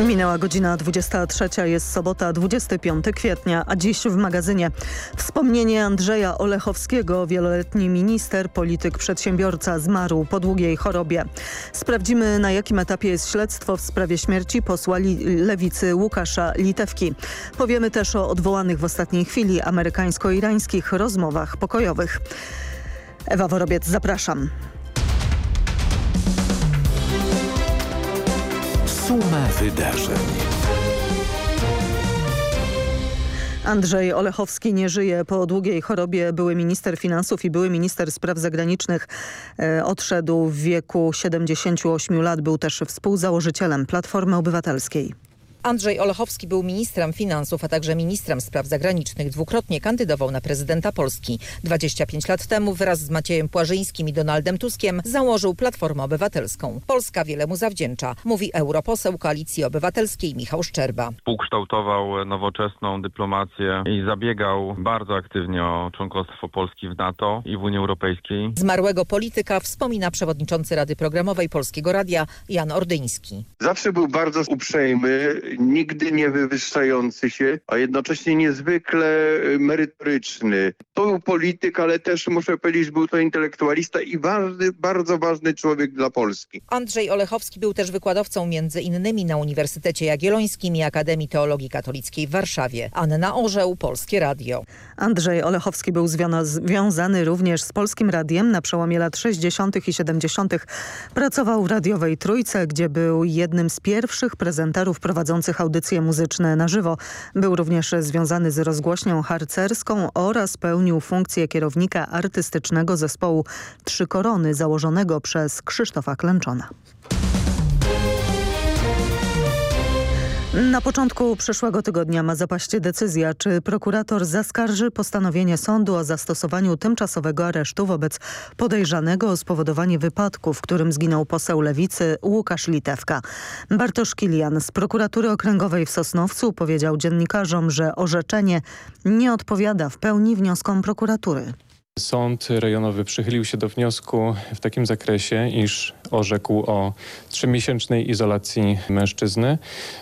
Minęła godzina 23, jest sobota 25 kwietnia, a dziś w magazynie wspomnienie Andrzeja Olechowskiego, wieloletni minister, polityk, przedsiębiorca zmarł po długiej chorobie. Sprawdzimy na jakim etapie jest śledztwo w sprawie śmierci posła lewicy Łukasza Litewki. Powiemy też o odwołanych w ostatniej chwili amerykańsko-irańskich rozmowach pokojowych. Ewa Worobiec, zapraszam. Wydarzeń. Andrzej Olechowski nie żyje po długiej chorobie. Były minister finansów i były minister spraw zagranicznych. E, odszedł w wieku 78 lat. Był też współzałożycielem Platformy Obywatelskiej. Andrzej Olechowski był ministrem finansów, a także ministrem spraw zagranicznych. Dwukrotnie kandydował na prezydenta Polski. 25 lat temu wraz z Maciejem Płażyńskim i Donaldem Tuskiem założył Platformę Obywatelską. Polska wiele mu zawdzięcza, mówi europoseł Koalicji Obywatelskiej Michał Szczerba. Współkształtował nowoczesną dyplomację i zabiegał bardzo aktywnie o członkostwo Polski w NATO i w Unii Europejskiej. Zmarłego polityka wspomina przewodniczący Rady Programowej Polskiego Radia Jan Ordyński. Zawsze był bardzo uprzejmy, nigdy nie wywyższający się, a jednocześnie niezwykle merytoryczny. To był polityk, ale też muszę powiedzieć, że był to intelektualista i ważny, bardzo ważny człowiek dla Polski. Andrzej Olechowski był też wykładowcą między innymi na Uniwersytecie Jagiellońskim i Akademii Teologii Katolickiej w Warszawie. Anna Orzeł, Polskie Radio. Andrzej Olechowski był związany również z Polskim Radiem. Na przełomie lat 60. i 70. pracował w radiowej Trójce, gdzie był jednym z pierwszych prezenterów prowadzących audycje muzyczne na żywo. Był również związany z rozgłośnią harcerską oraz pełnił funkcję kierownika artystycznego zespołu Trzy Korony założonego przez Krzysztofa Klęczona. Na początku przyszłego tygodnia ma zapaść decyzja, czy prokurator zaskarży postanowienie sądu o zastosowaniu tymczasowego aresztu wobec podejrzanego o spowodowanie wypadku, w którym zginął poseł Lewicy Łukasz Litewka. Bartosz Kilian z prokuratury okręgowej w Sosnowcu powiedział dziennikarzom, że orzeczenie nie odpowiada w pełni wnioskom prokuratury. Sąd rejonowy przychylił się do wniosku w takim zakresie, iż orzekł o trzymiesięcznej izolacji mężczyzny.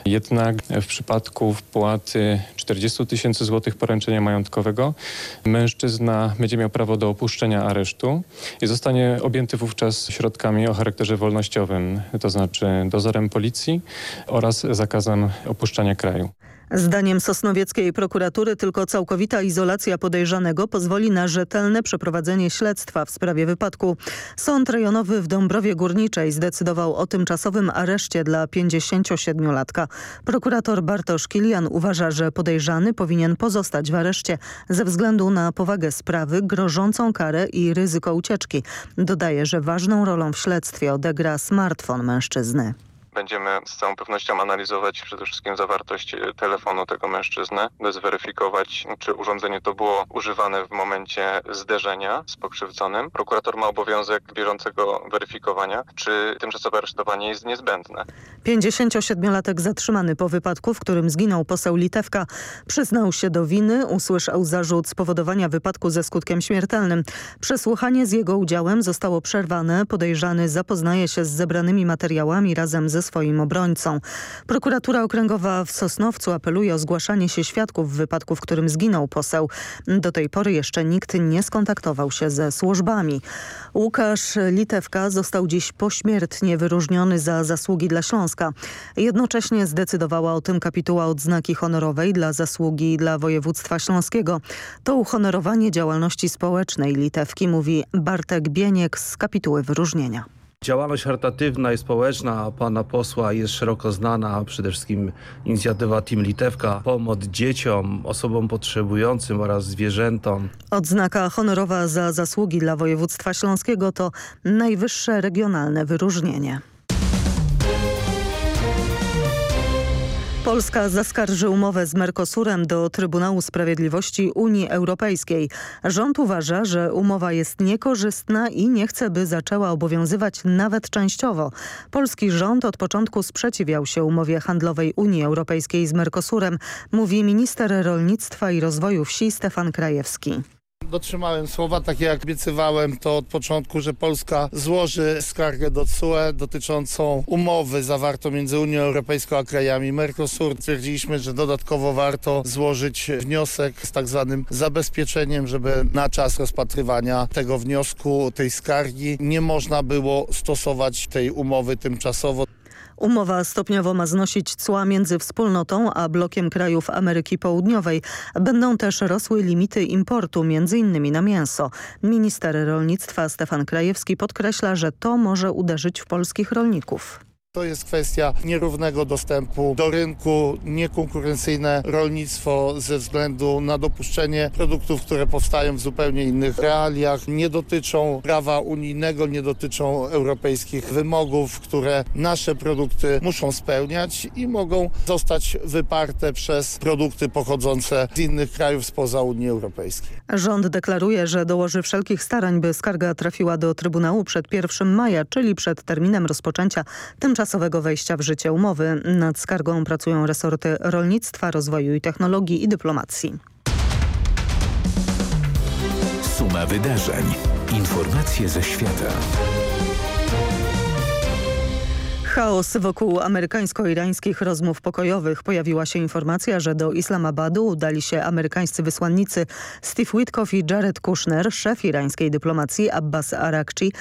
Jednak w przypadku wpłaty 40 tysięcy złotych poręczenia majątkowego mężczyzna będzie miał prawo do opuszczenia aresztu i zostanie objęty wówczas środkami o charakterze wolnościowym, to znaczy dozorem policji oraz zakazem opuszczania kraju. Zdaniem Sosnowieckiej prokuratury tylko całkowita izolacja podejrzanego pozwoli na rzetelne przeprowadzenie śledztwa w sprawie wypadku. Sąd rejonowy w Dąbrowie Górniczej zdecydował o tymczasowym areszcie dla 57-latka. Prokurator Bartosz Kilian uważa, że podejrzany powinien pozostać w areszcie ze względu na powagę sprawy, grożącą karę i ryzyko ucieczki. Dodaje, że ważną rolą w śledztwie odegra smartfon mężczyzny. Będziemy z całą pewnością analizować przede wszystkim zawartość e, telefonu tego mężczyzny, by zweryfikować, czy urządzenie to było używane w momencie zderzenia z pokrzywdzonym. Prokurator ma obowiązek bieżącego weryfikowania, czy tymczasowe aresztowanie jest niezbędne. 57-latek zatrzymany po wypadku, w którym zginął poseł Litewka, przyznał się do winy, usłyszał zarzut spowodowania wypadku ze skutkiem śmiertelnym. Przesłuchanie z jego udziałem zostało przerwane. Podejrzany zapoznaje się z zebranymi materiałami razem ze swoim obrońcą. Prokuratura Okręgowa w Sosnowcu apeluje o zgłaszanie się świadków w wypadku, w którym zginął poseł. Do tej pory jeszcze nikt nie skontaktował się ze służbami. Łukasz Litewka został dziś pośmiertnie wyróżniony za zasługi dla Śląska. Jednocześnie zdecydowała o tym kapituła odznaki honorowej dla zasługi dla województwa śląskiego. To uhonorowanie działalności społecznej Litewki, mówi Bartek Bieniek z kapituły wyróżnienia. Działalność charytatywna i społeczna pana posła jest szeroko znana, przede wszystkim inicjatywa Team Litewka, pomoc dzieciom, osobom potrzebującym oraz zwierzętom. Odznaka honorowa za zasługi dla województwa śląskiego to najwyższe regionalne wyróżnienie. Polska zaskarży umowę z Mercosurem do Trybunału Sprawiedliwości Unii Europejskiej. Rząd uważa, że umowa jest niekorzystna i nie chce, by zaczęła obowiązywać nawet częściowo. Polski rząd od początku sprzeciwiał się umowie handlowej Unii Europejskiej z Mercosurem, mówi minister rolnictwa i rozwoju wsi Stefan Krajewski. Dotrzymałem słowa, takie jak obiecywałem to od początku, że Polska złoży skargę do CUE dotyczącą umowy zawartą między Unią Europejską a krajami Mercosur. Twierdziliśmy, że dodatkowo warto złożyć wniosek z tak zwanym zabezpieczeniem, żeby na czas rozpatrywania tego wniosku, tej skargi nie można było stosować tej umowy tymczasowo. Umowa stopniowo ma znosić cła między wspólnotą a blokiem krajów Ameryki Południowej. Będą też rosły limity importu, m.in. na mięso. Minister rolnictwa Stefan Krajewski podkreśla, że to może uderzyć w polskich rolników. To jest kwestia nierównego dostępu do rynku, niekonkurencyjne rolnictwo ze względu na dopuszczenie produktów, które powstają w zupełnie innych realiach. Nie dotyczą prawa unijnego, nie dotyczą europejskich wymogów, które nasze produkty muszą spełniać i mogą zostać wyparte przez produkty pochodzące z innych krajów spoza Unii Europejskiej. Rząd deklaruje, że dołoży wszelkich starań, by skarga trafiła do Trybunału przed 1 maja, czyli przed terminem rozpoczęcia tymczasowego tymczasowego wejścia w życie umowy. Nad skargą pracują resorty rolnictwa, rozwoju i technologii i dyplomacji. Suma wydarzeń. Informacje ze świata. Chaos wokół amerykańsko-irańskich rozmów pokojowych. Pojawiła się informacja, że do Islamabadu udali się amerykańscy wysłannicy Steve Witkoff i Jared Kushner, szef irańskiej dyplomacji Abbas Arakci.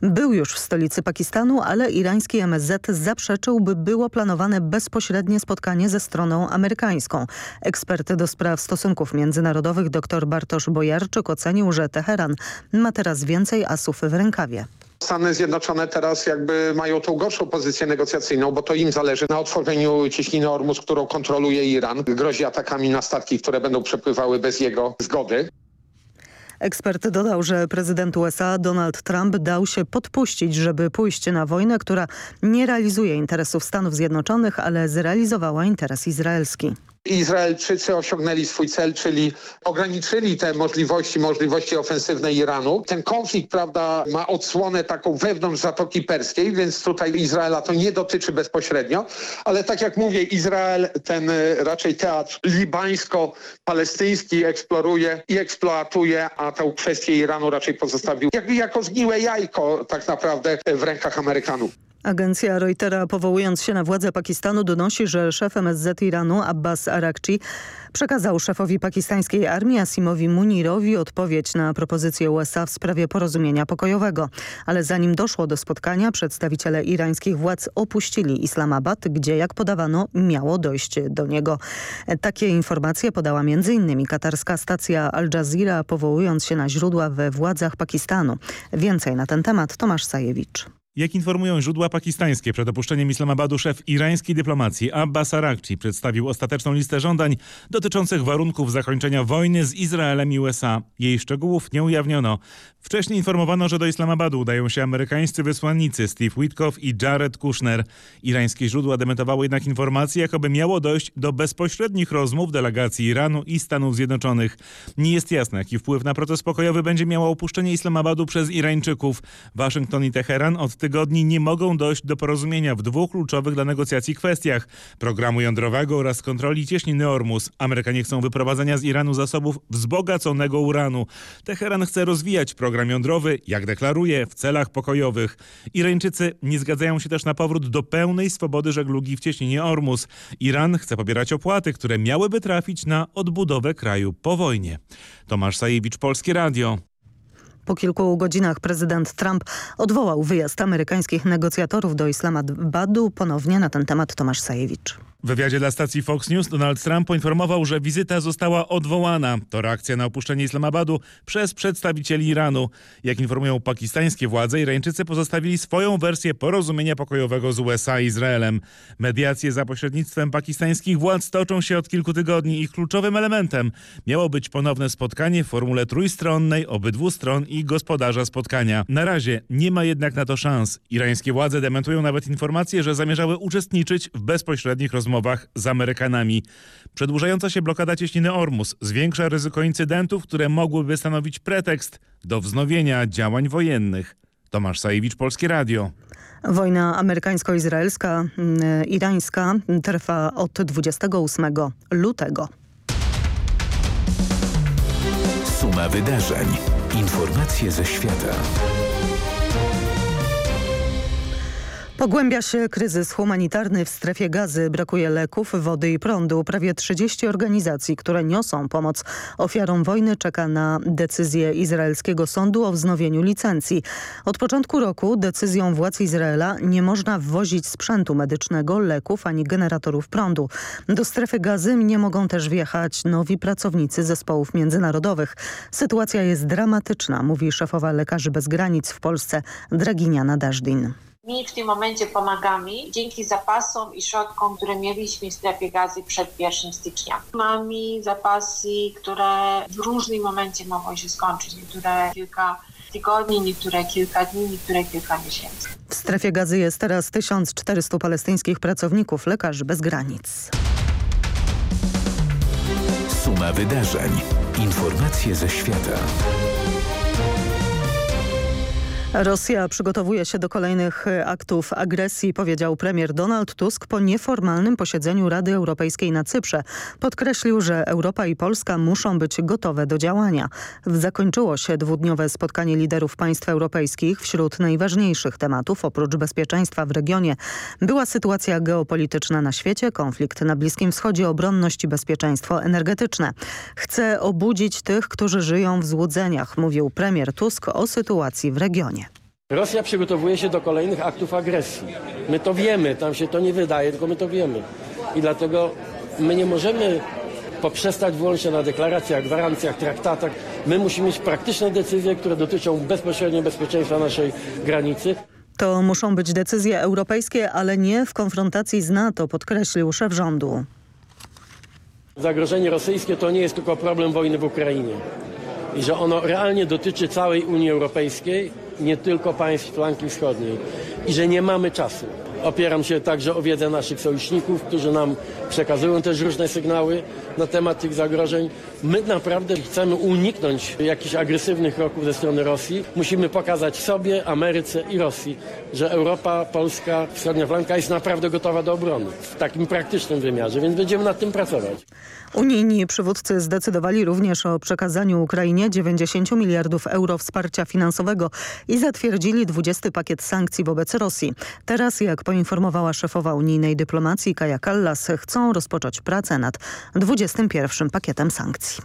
Był już w stolicy Pakistanu, ale irański MSZ zaprzeczył, by było planowane bezpośrednie spotkanie ze stroną amerykańską. Ekspert do spraw stosunków międzynarodowych dr Bartosz Bojarczyk ocenił, że Teheran ma teraz więcej asów w rękawie. Stany Zjednoczone teraz jakby mają tą gorszą pozycję negocjacyjną, bo to im zależy na otworzeniu cieśniny Ormus, którą kontroluje Iran. Grozi atakami na statki, które będą przepływały bez jego zgody. Ekspert dodał, że prezydent USA Donald Trump dał się podpuścić, żeby pójść na wojnę, która nie realizuje interesów Stanów Zjednoczonych, ale zrealizowała interes izraelski. Izraelczycy osiągnęli swój cel, czyli ograniczyli te możliwości, możliwości ofensywne Iranu. Ten konflikt, prawda, ma odsłonę taką wewnątrz Zatoki Perskiej, więc tutaj Izraela to nie dotyczy bezpośrednio, ale tak jak mówię, Izrael ten y, raczej teatr libańsko-palestyński eksploruje i eksploatuje, a tę kwestię Iranu raczej pozostawił jakby jako zgniłe jajko tak naprawdę w rękach Amerykanów. Agencja Reutera powołując się na władze Pakistanu donosi, że szef MSZ Iranu Abbas Arakci przekazał szefowi pakistańskiej armii Asimowi Munirowi odpowiedź na propozycję USA w sprawie porozumienia pokojowego. Ale zanim doszło do spotkania, przedstawiciele irańskich władz opuścili Islamabad, gdzie jak podawano miało dojść do niego. Takie informacje podała m.in. katarska stacja Al Jazeera powołując się na źródła we władzach Pakistanu. Więcej na ten temat Tomasz Sajewicz. Jak informują źródła pakistańskie, przed opuszczeniem Islamabadu szef irańskiej dyplomacji Abbas Arakci przedstawił ostateczną listę żądań dotyczących warunków zakończenia wojny z Izraelem i USA. Jej szczegółów nie ujawniono. Wcześniej informowano, że do Islamabadu udają się amerykańscy wysłannicy Steve Witkoff i Jared Kushner. Irańskie źródła dementowały jednak informacje, jakoby miało dojść do bezpośrednich rozmów delegacji Iranu i Stanów Zjednoczonych. Nie jest jasne, jaki wpływ na proces pokojowy będzie miało opuszczenie Islamabadu przez Irańczyków. Waszyngton i Teheran od tygodni nie mogą dojść do porozumienia w dwóch kluczowych dla negocjacji kwestiach programu jądrowego oraz kontroli cieśniny Ormus. Amerykanie chcą wyprowadzenia z Iranu zasobów wzbogaconego uranu. Teheran chce rozwijać program jądrowy, jak deklaruje, w celach pokojowych. Irańczycy nie zgadzają się też na powrót do pełnej swobody żeglugi w cieśninie Ormus. Iran chce pobierać opłaty, które miałyby trafić na odbudowę kraju po wojnie. Tomasz Sajewicz, Polskie Radio. Po kilku godzinach prezydent Trump odwołał wyjazd amerykańskich negocjatorów do Islamabadu. Ponownie na ten temat Tomasz Sajewicz. W wywiadzie dla stacji Fox News Donald Trump poinformował, że wizyta została odwołana. To reakcja na opuszczenie Islamabadu przez przedstawicieli Iranu. Jak informują pakistańskie władze, Irańczycy pozostawili swoją wersję porozumienia pokojowego z USA i Izraelem. Mediacje za pośrednictwem pakistańskich władz toczą się od kilku tygodni. Ich kluczowym elementem miało być ponowne spotkanie w formule trójstronnej obydwu stron i gospodarza spotkania. Na razie nie ma jednak na to szans. Irańskie władze dementują nawet informacje, że zamierzały uczestniczyć w bezpośrednich rozmowach rozmowach z Amerykanami. Przedłużająca się blokada cieśniny Ormus zwiększa ryzyko incydentów, które mogłyby stanowić pretekst do wznowienia działań wojennych. Tomasz Sajewicz, Polskie Radio. Wojna amerykańsko-izraelska, mm, irańska trwa od 28 lutego. Suma wydarzeń. Informacje ze świata. Pogłębia się kryzys humanitarny w strefie gazy. Brakuje leków, wody i prądu. Prawie 30 organizacji, które niosą pomoc ofiarom wojny czeka na decyzję izraelskiego sądu o wznowieniu licencji. Od początku roku decyzją władz Izraela nie można wwozić sprzętu medycznego, leków ani generatorów prądu. Do strefy gazy nie mogą też wjechać nowi pracownicy zespołów międzynarodowych. Sytuacja jest dramatyczna, mówi szefowa Lekarzy Bez Granic w Polsce Draginiana Dażdin. My w tym momencie pomagamy dzięki zapasom i środkom, które mieliśmy w strefie gazy przed 1 stycznia. Mamy zapasy, które w różnym momencie mogą się skończyć. Niektóre kilka tygodni, niektóre kilka dni, niektóre kilka miesięcy. W strefie gazy jest teraz 1400 palestyńskich pracowników Lekarzy Bez Granic. Suma wydarzeń. Informacje ze świata. Rosja przygotowuje się do kolejnych aktów agresji, powiedział premier Donald Tusk po nieformalnym posiedzeniu Rady Europejskiej na Cyprze. Podkreślił, że Europa i Polska muszą być gotowe do działania. Zakończyło się dwudniowe spotkanie liderów państw europejskich. Wśród najważniejszych tematów, oprócz bezpieczeństwa w regionie, była sytuacja geopolityczna na świecie, konflikt na Bliskim Wschodzie, obronność i bezpieczeństwo energetyczne. Chcę obudzić tych, którzy żyją w złudzeniach, mówił premier Tusk o sytuacji w regionie. Rosja przygotowuje się do kolejnych aktów agresji. My to wiemy, tam się to nie wydaje, tylko my to wiemy. I dlatego my nie możemy poprzestać wyłącznie na deklaracjach, gwarancjach, traktatach. My musimy mieć praktyczne decyzje, które dotyczą bezpośrednio bezpieczeństwa naszej granicy. To muszą być decyzje europejskie, ale nie w konfrontacji z NATO, podkreślił szef rządu. Zagrożenie rosyjskie to nie jest tylko problem wojny w Ukrainie. I że ono realnie dotyczy całej Unii Europejskiej nie tylko państw flanki wschodniej i że nie mamy czasu. Opieram się także o wiedzę naszych sojuszników, którzy nam przekazują też różne sygnały na temat tych zagrożeń. My naprawdę chcemy uniknąć jakichś agresywnych kroków ze strony Rosji. Musimy pokazać sobie, Ameryce i Rosji, że Europa, Polska, wschodnia flanka jest naprawdę gotowa do obrony w takim praktycznym wymiarze, więc będziemy nad tym pracować. Unijni przywódcy zdecydowali również o przekazaniu Ukrainie 90 miliardów euro wsparcia finansowego i zatwierdzili 20 pakiet sankcji wobec Rosji. Teraz, jak poinformowała szefowa unijnej dyplomacji Kaja Kallas, chcą rozpocząć pracę nad 21 pakietem sankcji.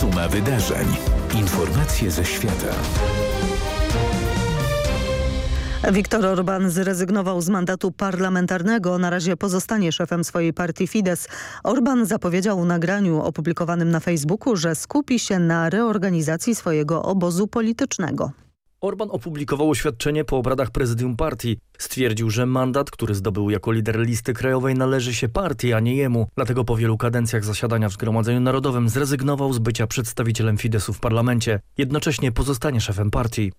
Suma wydarzeń. Informacje ze świata. Viktor Orban zrezygnował z mandatu parlamentarnego. Na razie pozostanie szefem swojej partii Fidesz. Orban zapowiedział w nagraniu opublikowanym na Facebooku, że skupi się na reorganizacji swojego obozu politycznego. Orban opublikował oświadczenie po obradach prezydium partii. Stwierdził, że mandat, który zdobył jako lider listy krajowej należy się partii, a nie jemu. Dlatego po wielu kadencjach zasiadania w Zgromadzeniu Narodowym zrezygnował z bycia przedstawicielem Fidesu w parlamencie. Jednocześnie pozostanie szefem partii.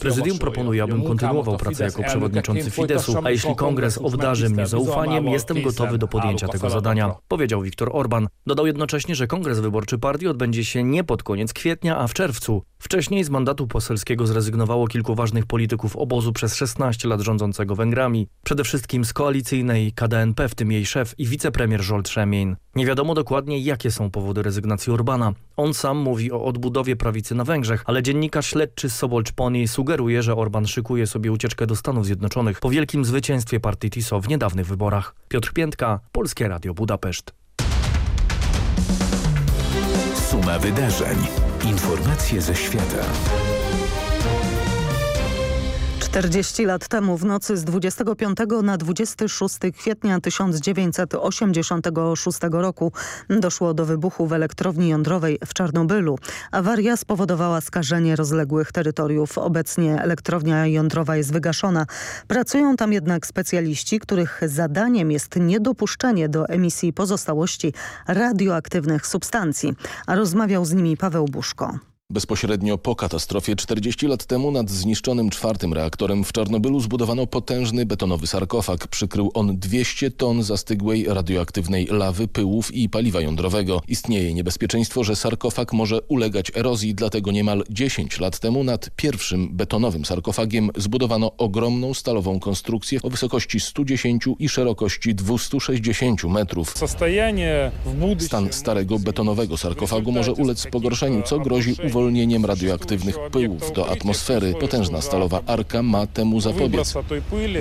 Prezydium proponuje, abym kontynuował pracę jako przewodniczący Fidesu, a jeśli kongres obdarzy mnie zaufaniem, jestem gotowy do podjęcia tego zadania, powiedział Viktor Orban. Dodał jednocześnie, że kongres wyborczy partii odbędzie się nie pod koniec kwietnia, a w czerwcu. Wcześniej z mandatu poselskiego zrezygnowało kilku ważnych polityków obozu przez 16 lat rządzącego Węgrami. Przede wszystkim z koalicyjnej KDNP, w tym jej szef i wicepremier Żolt Szemien. Nie wiadomo dokładnie, jakie są powody rezygnacji Orbana. On sam mówi o odbudowie prawicy na Węgrzech, ale dziennikarz śledczy z Sobolczponi sugeruje, że Orban szykuje sobie ucieczkę do Stanów Zjednoczonych po wielkim zwycięstwie partii TISO w niedawnych wyborach. Piotr Piętka, Polskie Radio Budapeszt. Suma wydarzeń. Informacje ze świata. 40 lat temu w nocy z 25 na 26 kwietnia 1986 roku doszło do wybuchu w elektrowni jądrowej w Czarnobylu. Awaria spowodowała skażenie rozległych terytoriów. Obecnie elektrownia jądrowa jest wygaszona. Pracują tam jednak specjaliści, których zadaniem jest niedopuszczenie do emisji pozostałości radioaktywnych substancji. A rozmawiał z nimi Paweł Buszko. Bezpośrednio po katastrofie 40 lat temu nad zniszczonym czwartym reaktorem w Czarnobylu zbudowano potężny betonowy sarkofag. Przykrył on 200 ton zastygłej radioaktywnej lawy, pyłów i paliwa jądrowego. Istnieje niebezpieczeństwo, że sarkofag może ulegać erozji, dlatego niemal 10 lat temu nad pierwszym betonowym sarkofagiem zbudowano ogromną stalową konstrukcję o wysokości 110 i szerokości 260 metrów. Stan starego betonowego sarkofagu może ulec pogorszeniu, co grozi uwolnieniem uwolnieniem radioaktywnych pyłów do atmosfery. Potężna stalowa arka ma temu zapobiec.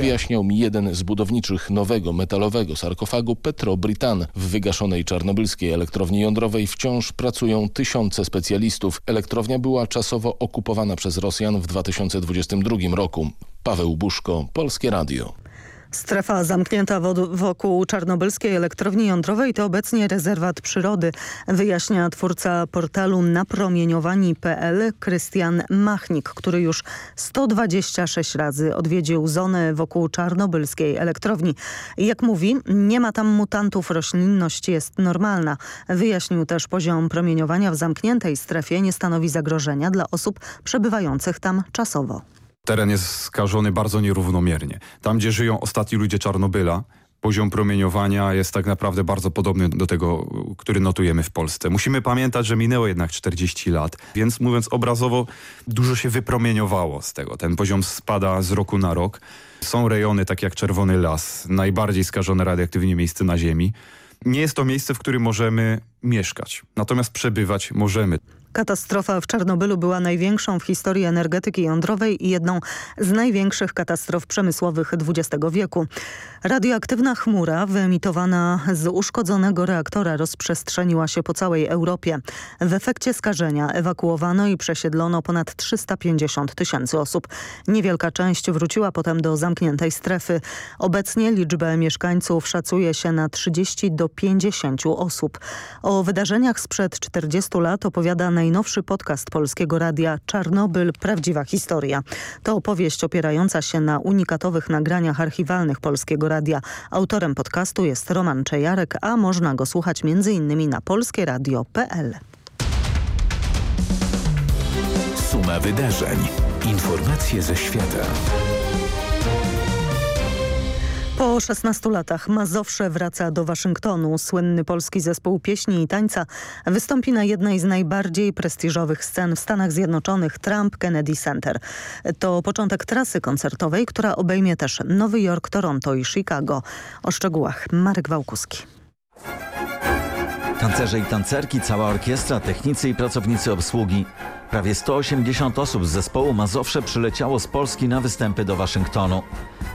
Wyjaśniał mi jeden z budowniczych nowego metalowego sarkofagu Petro Britan. W wygaszonej czarnobylskiej elektrowni jądrowej wciąż pracują tysiące specjalistów. Elektrownia była czasowo okupowana przez Rosjan w 2022 roku. Paweł Buszko, Polskie Radio. Strefa zamknięta wokół czarnobylskiej elektrowni jądrowej to obecnie rezerwat przyrody, wyjaśnia twórca portalu napromieniowani.pl Krystian Machnik, który już 126 razy odwiedził zonę wokół czarnobylskiej elektrowni. Jak mówi, nie ma tam mutantów, roślinność jest normalna. Wyjaśnił też poziom promieniowania w zamkniętej strefie nie stanowi zagrożenia dla osób przebywających tam czasowo. Teren jest skażony bardzo nierównomiernie. Tam, gdzie żyją ostatni ludzie Czarnobyla, poziom promieniowania jest tak naprawdę bardzo podobny do tego, który notujemy w Polsce. Musimy pamiętać, że minęło jednak 40 lat, więc mówiąc obrazowo, dużo się wypromieniowało z tego. Ten poziom spada z roku na rok. Są rejony, tak jak Czerwony Las, najbardziej skażone radioaktywnie miejsce na Ziemi. Nie jest to miejsce, w którym możemy mieszkać, natomiast przebywać możemy. Katastrofa w Czarnobylu była największą w historii energetyki jądrowej i jedną z największych katastrof przemysłowych XX wieku. Radioaktywna chmura wyemitowana z uszkodzonego reaktora rozprzestrzeniła się po całej Europie. W efekcie skażenia ewakuowano i przesiedlono ponad 350 tysięcy osób. Niewielka część wróciła potem do zamkniętej strefy. Obecnie liczbę mieszkańców szacuje się na 30 do 50 osób. O wydarzeniach sprzed 40 lat opowiada najnowszy podcast Polskiego Radia Czarnobyl – Prawdziwa historia. To opowieść opierająca się na unikatowych nagraniach archiwalnych Polskiego Radia. Autorem podcastu jest Roman Czejarek, a można go słuchać m.in. na polskieradio.pl. Suma wydarzeń. Informacje ze świata. Po 16 latach Mazowsze wraca do Waszyngtonu. Słynny polski zespół pieśni i tańca wystąpi na jednej z najbardziej prestiżowych scen w Stanach Zjednoczonych Trump Kennedy Center. To początek trasy koncertowej, która obejmie też Nowy Jork, Toronto i Chicago. O szczegółach Marek Wałkuski. Tancerze i tancerki, cała orkiestra, technicy i pracownicy obsługi. Prawie 180 osób z zespołu Mazowsze przyleciało z Polski na występy do Waszyngtonu.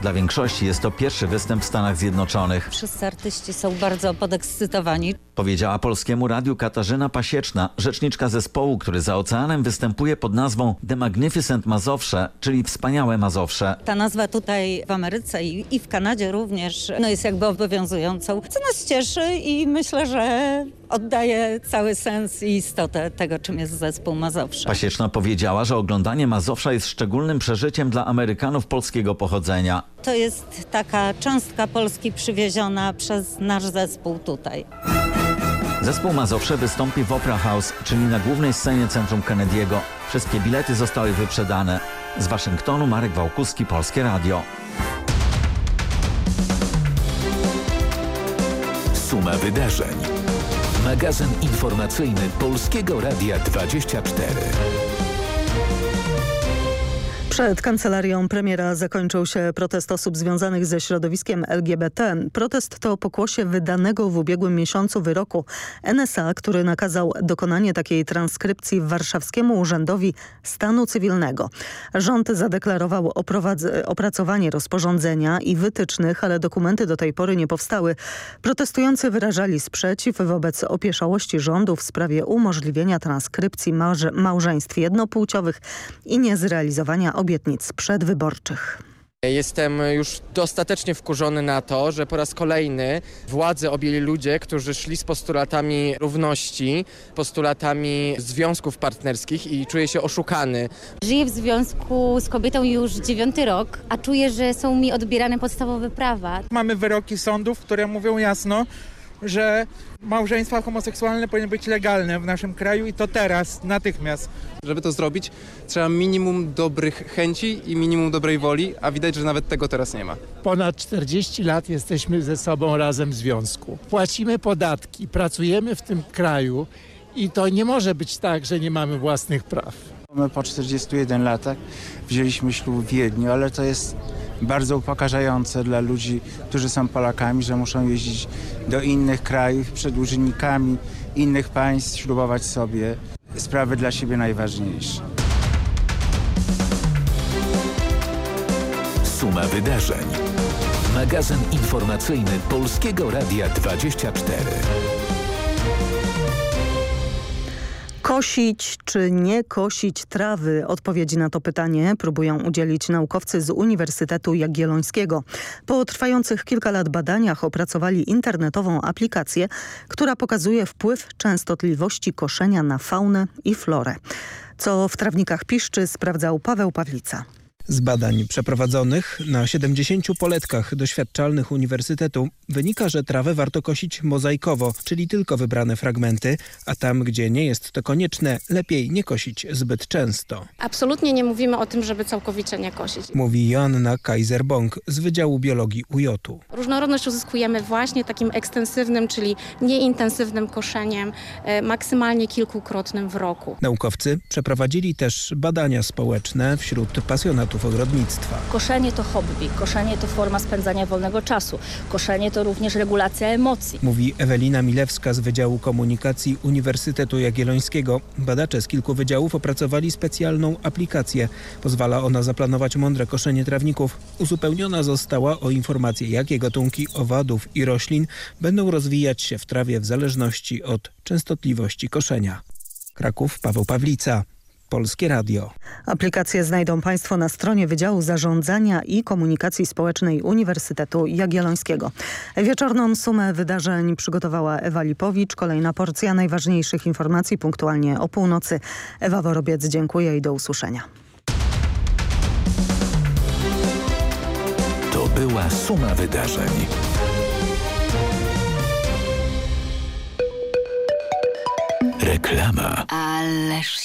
Dla większości jest to pierwszy występ w Stanach Zjednoczonych. Wszyscy artyści są bardzo podekscytowani. Powiedziała Polskiemu Radiu Katarzyna Pasieczna, rzeczniczka zespołu, który za oceanem występuje pod nazwą The Magnificent Mazowsze, czyli Wspaniałe Mazowsze. Ta nazwa tutaj w Ameryce i, w Kanadzie również no jest jakby obowiązującą, co nas cieszy i myślę, że oddaje cały sens i istotę tego, czym jest zespół Mazowsze. Pasieczna powiedziała, że oglądanie Mazowsza jest szczególnym przeżyciem dla Amerykanów polskiego pochodzenia. To jest taka cząstka Polski przywieziona przez nasz zespół tutaj. Zespół Mazowsze wystąpi w Opera House, czyli na głównej scenie Centrum Kennedy'ego. Wszystkie bilety zostały wyprzedane. Z Waszyngtonu Marek Wałkuski, Polskie Radio. Suma wydarzeń. Magazyn informacyjny Polskiego Radia 24. Przed kancelarią premiera zakończył się protest osób związanych ze środowiskiem LGBT. Protest to pokłosie wydanego w ubiegłym miesiącu wyroku NSA, który nakazał dokonanie takiej transkrypcji warszawskiemu Urzędowi Stanu Cywilnego. Rząd zadeklarował opracowanie rozporządzenia i wytycznych, ale dokumenty do tej pory nie powstały. Protestujący wyrażali sprzeciw wobec opieszałości rządu w sprawie umożliwienia transkrypcji małżeństw jednopłciowych i niezrealizowania obietnic przedwyborczych. Jestem już dostatecznie wkurzony na to, że po raz kolejny władzę objęli ludzie, którzy szli z postulatami równości, postulatami związków partnerskich i czuję się oszukany. Żyję w związku z kobietą już dziewiąty rok, a czuję, że są mi odbierane podstawowe prawa. Mamy wyroki sądów, które mówią jasno, że małżeństwa homoseksualne powinny być legalne w naszym kraju i to teraz, natychmiast. Żeby to zrobić, trzeba minimum dobrych chęci i minimum dobrej woli, a widać, że nawet tego teraz nie ma. Ponad 40 lat jesteśmy ze sobą razem w związku. Płacimy podatki, pracujemy w tym kraju i to nie może być tak, że nie mamy własnych praw. My po 41 latach wzięliśmy ślub w Wiedniu, ale to jest bardzo upokarzające dla ludzi, którzy są Polakami, że muszą jeździć do innych krajów przed urzędnikami innych państw, ślubować sobie sprawy dla siebie najważniejsze. Suma wydarzeń. Magazyn informacyjny Polskiego Radia 24. Kosić czy nie kosić trawy? Odpowiedzi na to pytanie próbują udzielić naukowcy z Uniwersytetu Jagiellońskiego. Po trwających kilka lat badaniach opracowali internetową aplikację, która pokazuje wpływ częstotliwości koszenia na faunę i florę. Co w trawnikach piszczy sprawdzał Paweł Pawlica. Z badań przeprowadzonych na 70 poletkach doświadczalnych Uniwersytetu wynika, że trawę warto kosić mozaikowo, czyli tylko wybrane fragmenty, a tam, gdzie nie jest to konieczne, lepiej nie kosić zbyt często. Absolutnie nie mówimy o tym, żeby całkowicie nie kosić. Mówi Joanna Kaiser-Bong z Wydziału Biologii UJ-u. Różnorodność uzyskujemy właśnie takim ekstensywnym, czyli nieintensywnym koszeniem, e, maksymalnie kilkukrotnym w roku. Naukowcy przeprowadzili też badania społeczne wśród pasjonatów ogrodnictwa. Koszenie to hobby, koszenie to forma spędzania wolnego czasu, koszenie to również regulacja emocji. Mówi Ewelina Milewska z Wydziału Komunikacji Uniwersytetu Jagiellońskiego. Badacze z kilku wydziałów opracowali specjalną aplikację. Pozwala ona zaplanować mądre koszenie trawników. Uzupełniona została o informacje, jakie gatunki owadów i roślin będą rozwijać się w trawie w zależności od częstotliwości koszenia. Kraków, Paweł Pawlica. Polskie Radio. Aplikacje znajdą Państwo na stronie Wydziału Zarządzania i Komunikacji Społecznej Uniwersytetu Jagiellońskiego. Wieczorną sumę wydarzeń przygotowała Ewa Lipowicz. Kolejna porcja najważniejszych informacji punktualnie o północy. Ewa Worobiec, dziękuję i do usłyszenia. To była suma wydarzeń. Reklama. Ależ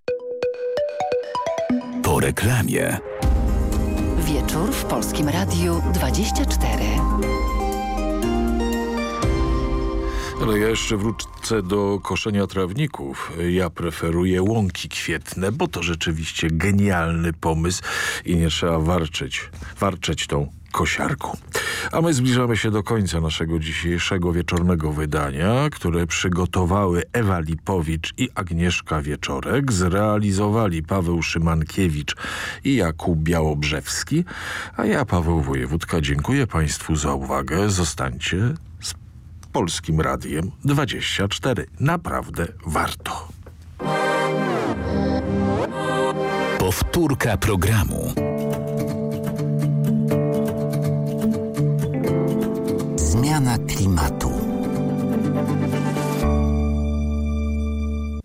Reklamie. Wieczór w Polskim Radiu 24. Ale ja jeszcze wrócę do koszenia trawników. Ja preferuję łąki kwietne, bo to rzeczywiście genialny pomysł i nie trzeba warczeć, warczeć tą kosiarką. A my zbliżamy się do końca naszego dzisiejszego wieczornego wydania, które przygotowały Ewa Lipowicz i Agnieszka Wieczorek, zrealizowali Paweł Szymankiewicz i Jakub Białobrzewski, a ja, Paweł Wojewódka, dziękuję Państwu za uwagę. Zostańcie z Polskim Radiem 24. Naprawdę warto. Powtórka programu. Zmiana klimatu.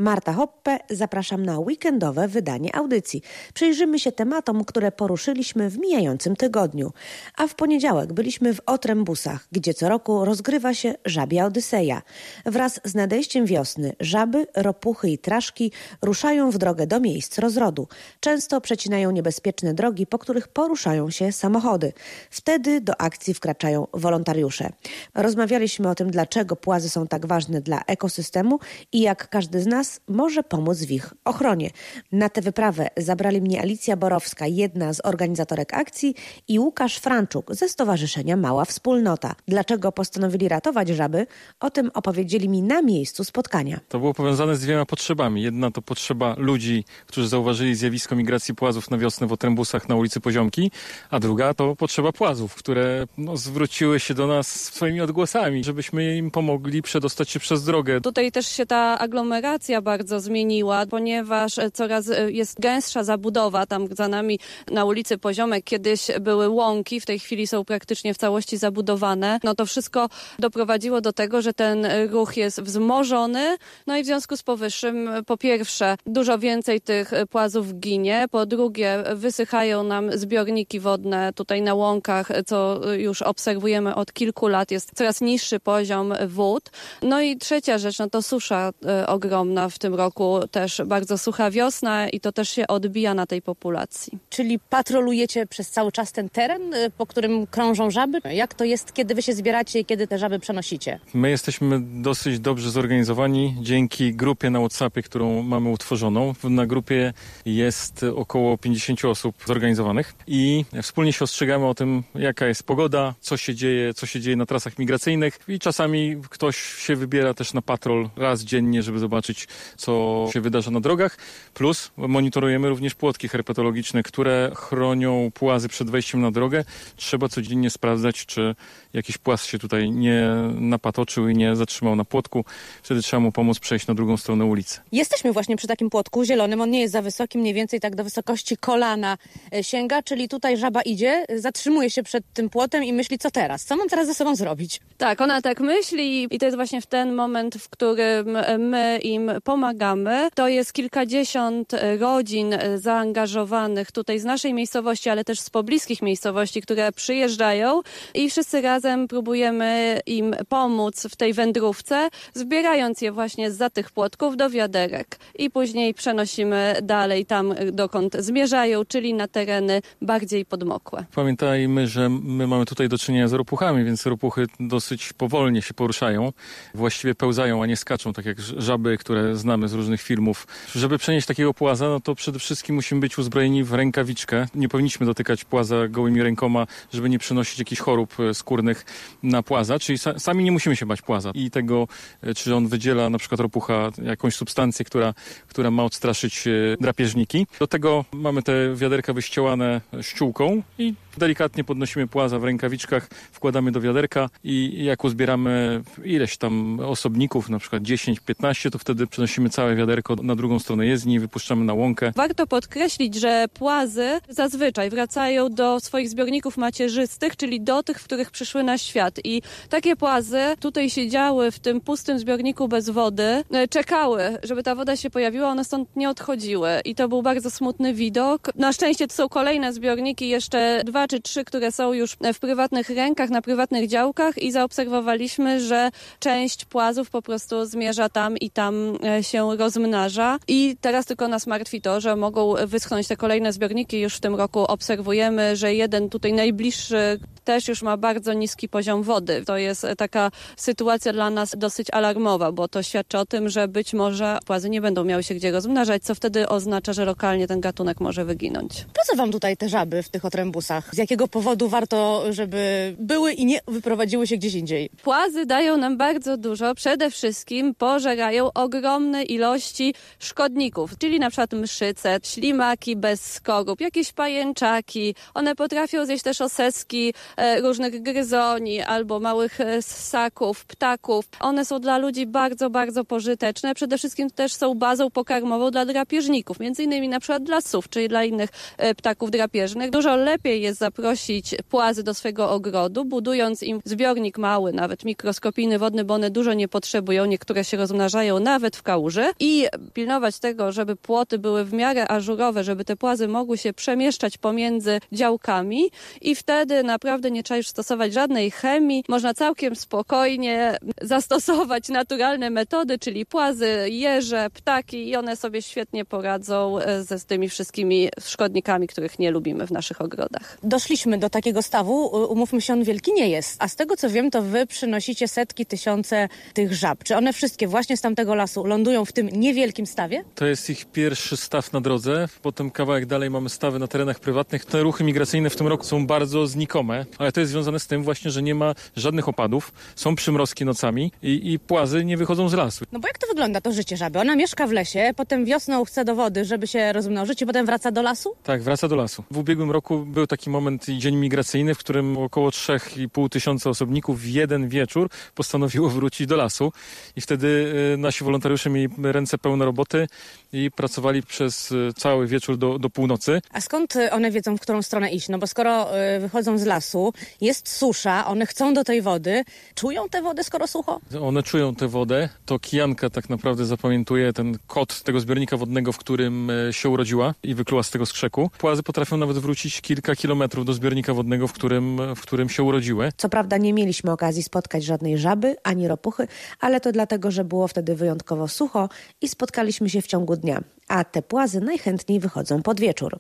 Marta Hoppe, zapraszam na weekendowe wydanie audycji. Przyjrzymy się tematom, które poruszyliśmy w mijającym tygodniu. A w poniedziałek byliśmy w Otrębusach, gdzie co roku rozgrywa się Żabia Odyseja. Wraz z nadejściem wiosny żaby, ropuchy i traszki ruszają w drogę do miejsc rozrodu. Często przecinają niebezpieczne drogi, po których poruszają się samochody. Wtedy do akcji wkraczają wolontariusze. Rozmawialiśmy o tym, dlaczego płazy są tak ważne dla ekosystemu i jak każdy z nas las może pomóc w ich ochronie. Na tę wyprawę zabrali mnie Alicja Borowska, jedna z organizatorek akcji i Łukasz Franczuk ze Stowarzyszenia Mała Wspólnota. Dlaczego postanowili ratować żaby? O tym opowiedzieli mi na miejscu spotkania. To było powiązane z dwiema potrzebami. Jedna to potrzeba ludzi, którzy zauważyli zjawisko migracji płazów na wiosnę w Otrębusach na ulicy Poziomki, a druga to potrzeba płazów, które no, zwróciły się do nas swoimi odgłosami, żebyśmy im pomogli przedostać się przez drogę. Tutaj też się ta aglomeracja bardzo zmieniła, ponieważ coraz jest gęstsza zabudowa tam za nami na ulicy Poziomek. Kiedyś były łąki, w tej chwili są praktycznie w całości zabudowane. No to wszystko doprowadziło do tego, że ten ruch jest wzmożony, no i w związku z powyższym po pierwsze dużo więcej tych płazów ginie, po drugie wysychają nam zbiorniki wodne tutaj na łąkach, co już obserwujemy od kilku lat, jest coraz niższy poziom wód. No i trzecia rzecz, no to susza ogromna w tym roku, też bardzo sucha wiosna i to też się odbija na tej populacji. Czyli patrolujecie przez cały czas ten teren, y, po którym krążą żaby? Jak to jest, kiedy wy się zbieracie i kiedy te żaby przenosicie? My jesteśmy dosyć dobrze zorganizowani dzięki grupie na WhatsAppie, którą mamy utworzoną. Na grupie jest około 50 osób zorganizowanych i wspólnie się ostrzegamy o tym, jaka jest pogoda, co się dzieje, co się dzieje na trasach migracyjnych i czasami ktoś się wybiera też na patrol raz dziennie, żeby zobaczyć, co się wydarza na drogach. Plus monitorujemy również płotki herpetologiczne, które chronią płazy przed wejściem na drogę. Trzeba codziennie sprawdzać, czy jakiś płaz się tutaj nie napatoczył i nie zatrzymał na płotku. Wtedy trzeba mu pomóc przejść na drugą stronę ulicy. Jesteśmy właśnie przy takim płotku zielonym. On nie jest za wysoki, mniej więcej tak do wysokości kolana e, sięga, czyli tutaj żaba idzie, zatrzymuje się przed tym płotem i myśli, co teraz? Co mam teraz ze sobą zrobić? Tak, ona tak myśli i to jest właśnie w ten moment, w którym my im pomagamy. To jest kilkadziesiąt rodzin zaangażowanych tutaj z naszej miejscowości, ale też z pobliskich miejscowości, które przyjeżdżają i wszyscy razem próbujemy im pomóc w tej wędrówce, zbierając je właśnie za tych płotków do wiaderek i później przenosimy dalej tam, dokąd zmierzają, czyli na tereny bardziej podmokłe. Pamiętajmy, że my mamy tutaj do czynienia z ropuchami, więc ropuchy dosyć powolnie się poruszają. Właściwie pełzają, a nie skaczą, tak jak żaby, które znamy z różnych filmów. Żeby przenieść takiego płaza, no to przede wszystkim musimy być uzbrojeni w rękawiczkę. Nie powinniśmy dotykać płaza gołymi rękoma, żeby nie przenosić jakichś chorób e, skórnych na płaza, czyli sami nie musimy się bać płaza i tego, e, czy on wydziela na przykład ropucha jakąś substancję, która, która ma odstraszyć e, drapieżniki. Do tego mamy te wiaderka wyściołane ściółką i delikatnie podnosimy płaza w rękawiczkach, wkładamy do wiaderka i jak uzbieramy ileś tam osobników, na przykład 10-15, to wtedy przenosimy całe wiaderko na drugą stronę jezdni, wypuszczamy na łąkę. Warto podkreślić, że płazy zazwyczaj wracają do swoich zbiorników macierzystych, czyli do tych, w których przyszły na świat. I takie płazy tutaj siedziały w tym pustym zbiorniku bez wody, e, czekały, żeby ta woda się pojawiła, one stąd nie odchodziły. I to był bardzo smutny widok. Na szczęście to są kolejne zbiorniki, jeszcze dwa czy trzy, które są już w prywatnych rękach, na prywatnych działkach i zaobserwowaliśmy, że część płazów po prostu zmierza tam i tam e, się rozmnaża. I teraz tylko nas martwi to, że mogą wyschnąć te kolejne zbiorniki. Już w tym roku obserwujemy, że jeden tutaj najbliższy też już ma bardzo niski poziom wody. To jest taka sytuacja dla nas dosyć alarmowa, bo to świadczy o tym, że być może płazy nie będą miały się gdzie rozmnażać, co wtedy oznacza, że lokalnie ten gatunek może wyginąć. Po co wam tutaj te żaby w tych otrębusach? Z jakiego powodu warto, żeby były i nie wyprowadziły się gdzieś indziej? Płazy dają nam bardzo dużo. Przede wszystkim pożerają ogromne ilości szkodników, czyli na przykład mszyce, ślimaki bez skorup, jakieś pajęczaki. One potrafią zjeść też oseski e, różnych gryzoni albo małych e, ssaków, ptaków. One są dla ludzi bardzo, bardzo pożyteczne. Przede wszystkim też są bazą pokarmową dla drapieżników, między innymi na przykład dla sów, czyli dla innych e, ptaków drapieżnych. Dużo lepiej jest zaprosić płazy do swojego ogrodu, budując im zbiornik mały, nawet mikroskopijny, wodny, bo one dużo nie potrzebują. Niektóre się rozmnażają nawet w kałuży i pilnować tego, żeby płoty były w miarę ażurowe, żeby te płazy mogły się przemieszczać pomiędzy działkami i wtedy naprawdę nie trzeba już stosować żadnej chemii. Można całkiem spokojnie zastosować naturalne metody, czyli płazy, jeże, ptaki i one sobie świetnie poradzą e, ze z tymi wszystkimi szkodnikami, których nie lubimy w naszych ogrodach. Doszliśmy do takiego stawu, umówmy się, on wielki nie jest. A z tego co wiem, to wy przynosicie setki, tysiące tych żab. Czy one wszystkie właśnie z tamtego lasu lądują lądują w tym niewielkim stawie? To jest ich pierwszy staw na drodze, potem kawałek dalej mamy stawy na terenach prywatnych. Te ruchy migracyjne w tym roku są bardzo znikome, ale to jest związane z tym właśnie, że nie ma żadnych opadów, są przymrozki nocami i, i płazy nie wychodzą z lasu. No bo jak to wygląda to życie żaby? Ona mieszka w lesie, potem wiosną chce do wody, żeby się rozmnożyć i potem wraca do lasu? Tak, wraca do lasu. W ubiegłym roku był taki moment i dzień migracyjny, w którym około 3,5 tysiąca osobników w jeden wieczór postanowiło wrócić do lasu i wtedy y, nasi wolontariusze mieli ręce pełne roboty i pracowali przez y, cały wieczór do, do północy. A skąd y, one wiedzą, w którą stronę iść? No bo skoro y, wychodzą z lasu, jest susza, one chcą do tej wody, czują tę wodę, skoro sucho? One czują tę wodę. To kijanka tak naprawdę zapamiętuje ten kod tego zbiornika wodnego, w którym e, się urodziła i wykluła z tego skrzeku. Płazy potrafią nawet wrócić kilka kilometrów do zbiornika wodnego, w którym, w którym się urodziły. Co prawda nie mieliśmy okazji spotkać żadnej żaby ani ropuchy, ale to dlatego, że było wtedy wyjątkowo sucho i spotkaliśmy się w ciągu dnia yeah. A te płazy najchętniej wychodzą pod wieczór.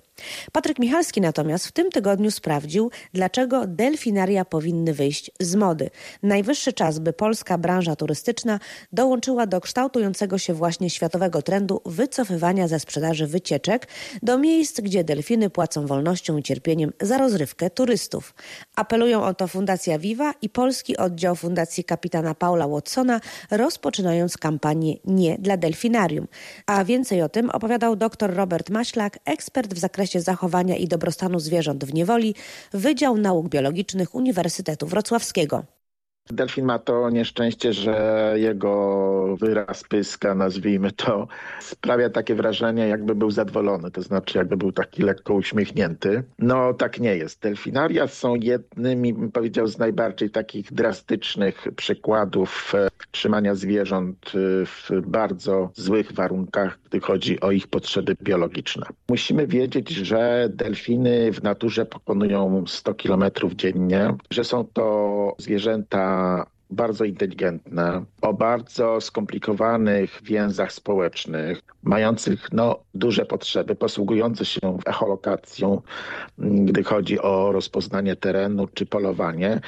Patryk Michalski natomiast w tym tygodniu sprawdził, dlaczego delfinaria powinny wyjść z mody. Najwyższy czas, by polska branża turystyczna dołączyła do kształtującego się właśnie światowego trendu wycofywania ze sprzedaży wycieczek do miejsc, gdzie delfiny płacą wolnością i cierpieniem za rozrywkę turystów. Apelują o to Fundacja Viva i polski oddział Fundacji kapitana Paula Watsona, rozpoczynając kampanię Nie dla delfinarium. A więcej o tym opowiadał dr Robert Maślak, ekspert w zakresie zachowania i dobrostanu zwierząt w niewoli, Wydział Nauk Biologicznych Uniwersytetu Wrocławskiego. Delfin ma to nieszczęście, że jego wyraz pyska, nazwijmy to, sprawia takie wrażenie, jakby był zadowolony, to znaczy jakby był taki lekko uśmiechnięty. No tak nie jest. Delfinaria są jednymi, bym powiedział, z najbardziej takich drastycznych przykładów e, trzymania zwierząt e, w bardzo złych warunkach, gdy chodzi o ich potrzeby biologiczne. Musimy wiedzieć, że delfiny w naturze pokonują 100 kilometrów dziennie, że są to zwierzęta bardzo inteligentne, o bardzo skomplikowanych więzach społecznych, mających no, duże potrzeby, posługujące się echolokacją, gdy chodzi o rozpoznanie terenu czy polowanie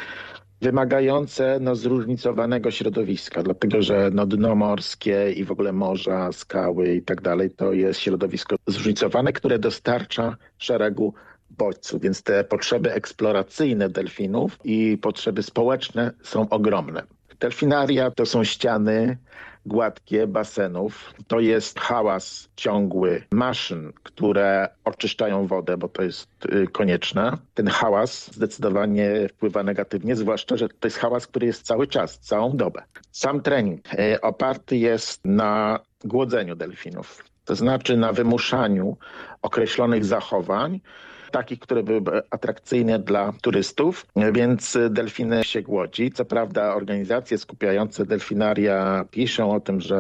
wymagające no, zróżnicowanego środowiska, dlatego że no, dno morskie i w ogóle morza, skały i tak dalej to jest środowisko zróżnicowane, które dostarcza szeregu bodźców, więc te potrzeby eksploracyjne delfinów i potrzeby społeczne są ogromne. Delfinaria to są ściany gładkie basenów. To jest hałas ciągły maszyn, które oczyszczają wodę, bo to jest y, konieczne. Ten hałas zdecydowanie wpływa negatywnie, zwłaszcza, że to jest hałas, który jest cały czas, całą dobę. Sam trening y, oparty jest na głodzeniu delfinów, to znaczy na wymuszaniu określonych zachowań, takich, które były atrakcyjne dla turystów, więc delfiny się głodzi. Co prawda organizacje skupiające delfinaria piszą o tym, że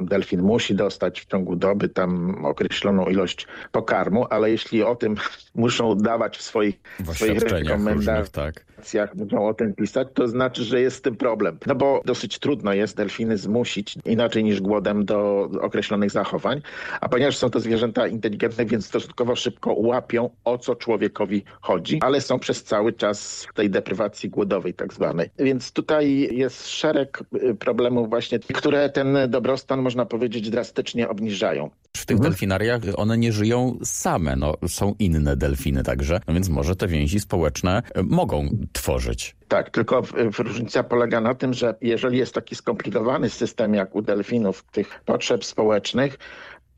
delfin musi dostać w ciągu doby tam określoną ilość pokarmu, ale jeśli o tym muszą dawać w swoich, w swoich rekomendacjach, tak będą o tym pisać, to znaczy, że jest z tym problem. No bo dosyć trudno jest delfiny zmusić inaczej niż głodem do określonych zachowań, a ponieważ są to zwierzęta inteligentne, więc stosunkowo szybko łapią o co człowiekowi chodzi, ale są przez cały czas w tej deprywacji głodowej tak zwanej. Więc tutaj jest szereg y, problemów właśnie, które ten dobrostan można powiedzieć drastycznie obniżają. W tych mhm. delfinariach one nie żyją same, no, są inne delfiny także, no więc może te więzi społeczne y, mogą tworzyć. Tak, tylko różnica polega na tym, że jeżeli jest taki skomplikowany system jak u delfinów, tych potrzeb społecznych,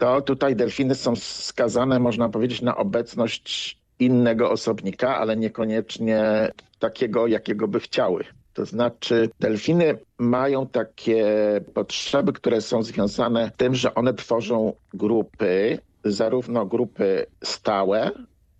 to tutaj delfiny są skazane, można powiedzieć, na obecność innego osobnika, ale niekoniecznie takiego, jakiego by chciały. To znaczy delfiny mają takie potrzeby, które są związane z tym, że one tworzą grupy, zarówno grupy stałe,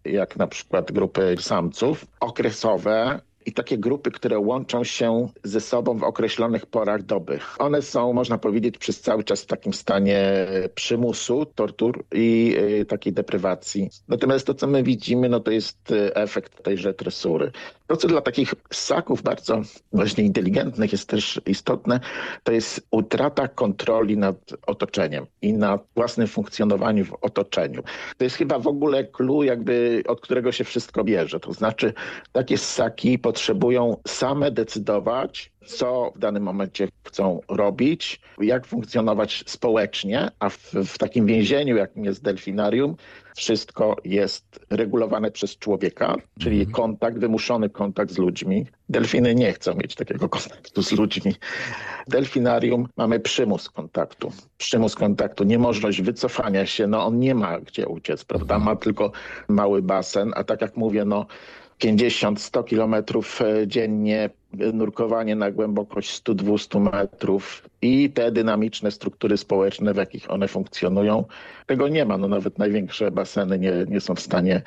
jak na przykład grupy samców, okresowe i takie grupy, które łączą się ze sobą w określonych porach doby. One są, można powiedzieć, przez cały czas w takim stanie przymusu, tortur i y, takiej deprywacji. Natomiast to, co my widzimy, no to jest y, efekt tejże tresury. To, co dla takich ssaków bardzo właśnie inteligentnych jest też istotne, to jest utrata kontroli nad otoczeniem i nad własnym funkcjonowaniem w otoczeniu. To jest chyba w ogóle clue, jakby od którego się wszystko bierze. To znaczy takie ssaki potrzebują same decydować, co w danym momencie chcą robić, jak funkcjonować społecznie, a w, w takim więzieniu, jakim jest delfinarium, wszystko jest regulowane przez człowieka, czyli kontakt, wymuszony kontakt z ludźmi. Delfiny nie chcą mieć takiego kontaktu z ludźmi. W delfinarium mamy przymus kontaktu. Przymus kontaktu, niemożność wycofania się, no on nie ma gdzie uciec, prawda? Ma tylko mały basen, a tak jak mówię, no 50-100 kilometrów e, dziennie, nurkowanie na głębokość 100-200 metrów i te dynamiczne struktury społeczne, w jakich one funkcjonują, tego nie ma. No nawet największe baseny nie, nie są w stanie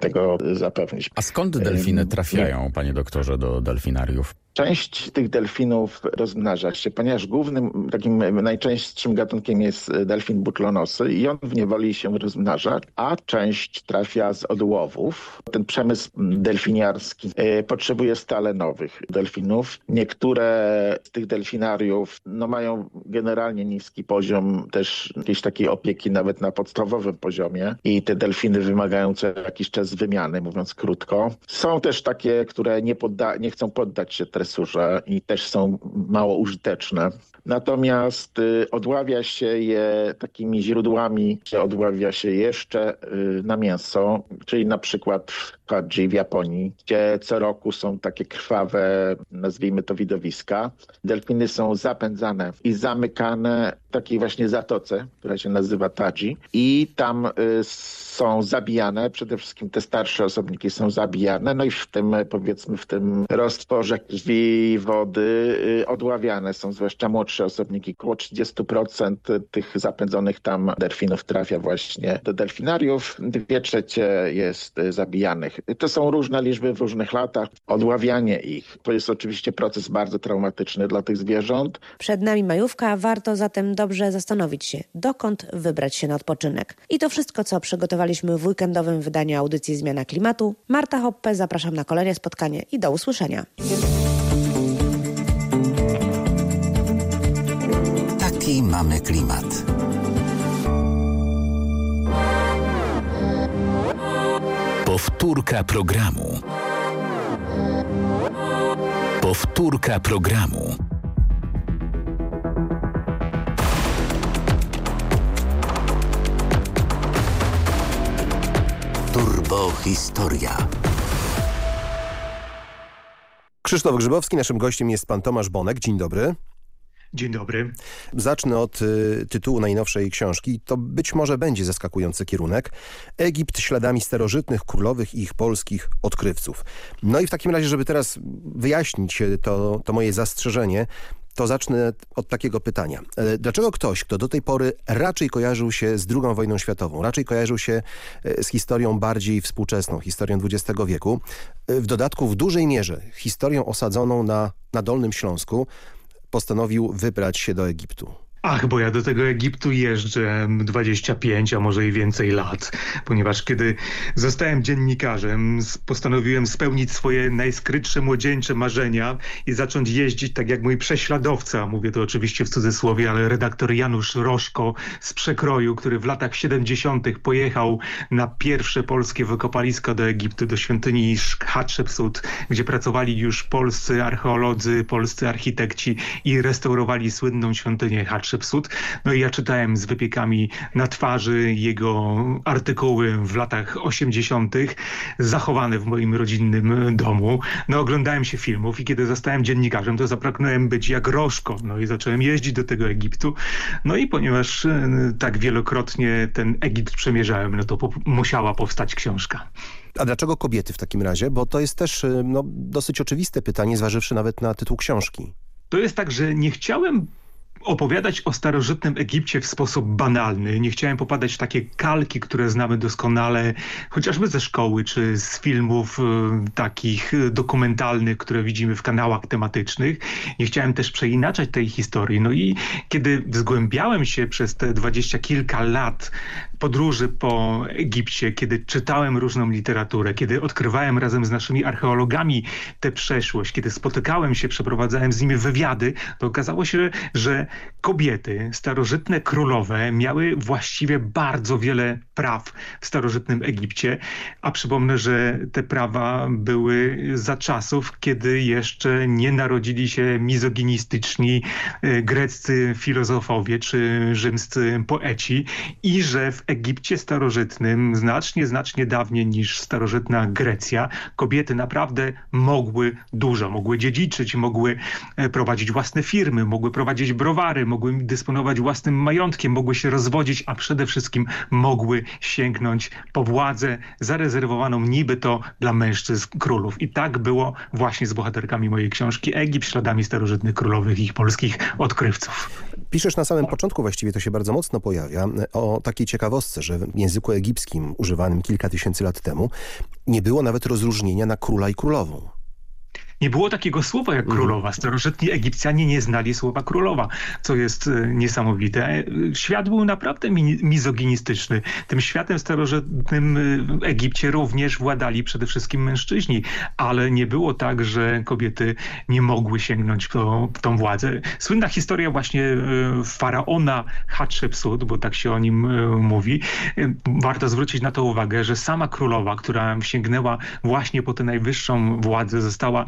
tego zapewnić. A skąd delfiny trafiają, panie doktorze, do delfinariów? Część tych delfinów rozmnaża się, ponieważ głównym, takim najczęstszym gatunkiem jest delfin butlonosy i on w niewoli się rozmnaża, a część trafia z odłowów. Ten przemysł delfiniarski e, potrzebuje stale nowych delfinów. Niektóre z tych delfinariów no, mają generalnie niski poziom też jakiejś takiej opieki nawet na podstawowym poziomie i te delfiny wymagają co jakiś czas wymiany, mówiąc krótko. Są też takie, które nie, podda nie chcą poddać się tresurze i też są mało użyteczne. Natomiast y, odławia się je takimi źródłami, że odławia się jeszcze y, na mięso, czyli na przykład w Hadzi w Japonii, gdzie co roku są takie krwawe, nazwijmy to widowiska. Delfiny są zapędzane i zamykane w takiej właśnie zatoce, która się nazywa Tadzi i tam y, są zabijane, przede wszystkim te starsze osobniki są zabijane, no i w tym powiedzmy w tym roztworze krwi, wody odławiane są zwłaszcza młodsze osobniki. Około 30% tych zapędzonych tam delfinów trafia właśnie do delfinariów, dwie trzecie jest zabijanych. To są różne liczby w różnych latach. Odławianie ich to jest oczywiście proces bardzo traumatyczny dla tych zwierząt. Przed nami majówka, warto zatem dobrze zastanowić się, dokąd wybrać się na odpoczynek. I to wszystko, co przygotowaliśmy w weekendowym wydaniu audycji Zmiana Klimatu. Marta Hoppe, zapraszam na kolejne spotkanie i do usłyszenia. Mamy klimat. Powtórka programu. Powtórka programu. Turbo Historia. Krzysztof Grzybowski, naszym gościem jest pan Tomasz Bonek. Dzień dobry. Dzień dobry. Zacznę od y, tytułu najnowszej książki. To być może będzie zaskakujący kierunek. Egipt śladami starożytnych, królowych i ich polskich odkrywców. No i w takim razie, żeby teraz wyjaśnić to, to moje zastrzeżenie, to zacznę od takiego pytania. E, dlaczego ktoś, kto do tej pory raczej kojarzył się z II wojną światową, raczej kojarzył się e, z historią bardziej współczesną, historią XX wieku, e, w dodatku w dużej mierze historią osadzoną na, na Dolnym Śląsku, postanowił wybrać się do Egiptu? Ach, bo ja do tego Egiptu jeżdżę 25, a może i więcej lat, ponieważ kiedy zostałem dziennikarzem, postanowiłem spełnić swoje najskrytsze młodzieńcze marzenia i zacząć jeździć tak jak mój prześladowca, mówię to oczywiście w cudzysłowie, ale redaktor Janusz Roszko z Przekroju, który w latach 70. pojechał na pierwsze polskie wykopaliska do Egiptu, do świątyni Hatshepsut, gdzie pracowali już polscy archeolodzy, polscy architekci i restaurowali słynną świątynię Hatshepsut Hatshepsut. No i ja czytałem z wypiekami na twarzy jego artykuły w latach 80. zachowane w moim rodzinnym domu. No oglądałem się filmów i kiedy zostałem dziennikarzem, to zapragnąłem być jak Rożko. No i zacząłem jeździć do tego Egiptu. No i ponieważ e, tak wielokrotnie ten Egipt przemierzałem, no to po musiała powstać książka. A dlaczego kobiety w takim razie? Bo to jest też e, no, dosyć oczywiste pytanie, zważywszy nawet na tytuł książki. To jest tak, że nie chciałem opowiadać o starożytnym Egipcie w sposób banalny. Nie chciałem popadać w takie kalki, które znamy doskonale, chociażby ze szkoły, czy z filmów y, takich dokumentalnych, które widzimy w kanałach tematycznych. Nie chciałem też przeinaczać tej historii. No i kiedy zgłębiałem się przez te dwadzieścia kilka lat podróży po Egipcie, kiedy czytałem różną literaturę, kiedy odkrywałem razem z naszymi archeologami tę przeszłość, kiedy spotykałem się, przeprowadzałem z nimi wywiady, to okazało się, że kobiety, starożytne królowe miały właściwie bardzo wiele praw w starożytnym Egipcie, a przypomnę, że te prawa były za czasów, kiedy jeszcze nie narodzili się mizoginistyczni e, greccy filozofowie czy rzymscy poeci i że w starożytnym znacznie, znacznie dawniej niż starożytna Grecja kobiety naprawdę mogły dużo, mogły dziedziczyć, mogły e, prowadzić własne firmy, mogły prowadzić browary, mogły dysponować własnym majątkiem, mogły się rozwodzić, a przede wszystkim mogły sięgnąć po władzę zarezerwowaną niby to dla mężczyzn królów. I tak było właśnie z bohaterkami mojej książki Egipt śladami starożytnych królowych i ich polskich odkrywców. Piszesz na samym początku, właściwie to się bardzo mocno pojawia, o takiej ciekawostce, że w języku egipskim używanym kilka tysięcy lat temu nie było nawet rozróżnienia na króla i królową. Nie było takiego słowa jak mhm. królowa. Starożytni Egipcjanie nie znali słowa królowa, co jest e, niesamowite. E, świat był naprawdę mizoginistyczny. Tym światem starożytnym e, Egipcie również władali przede wszystkim mężczyźni, ale nie było tak, że kobiety nie mogły sięgnąć po tą władzę. Słynna historia właśnie faraona Hatshepsut, bo tak się o nim mówi. Warto zwrócić na to uwagę, że sama królowa, która sięgnęła właśnie po tę najwyższą władzę, została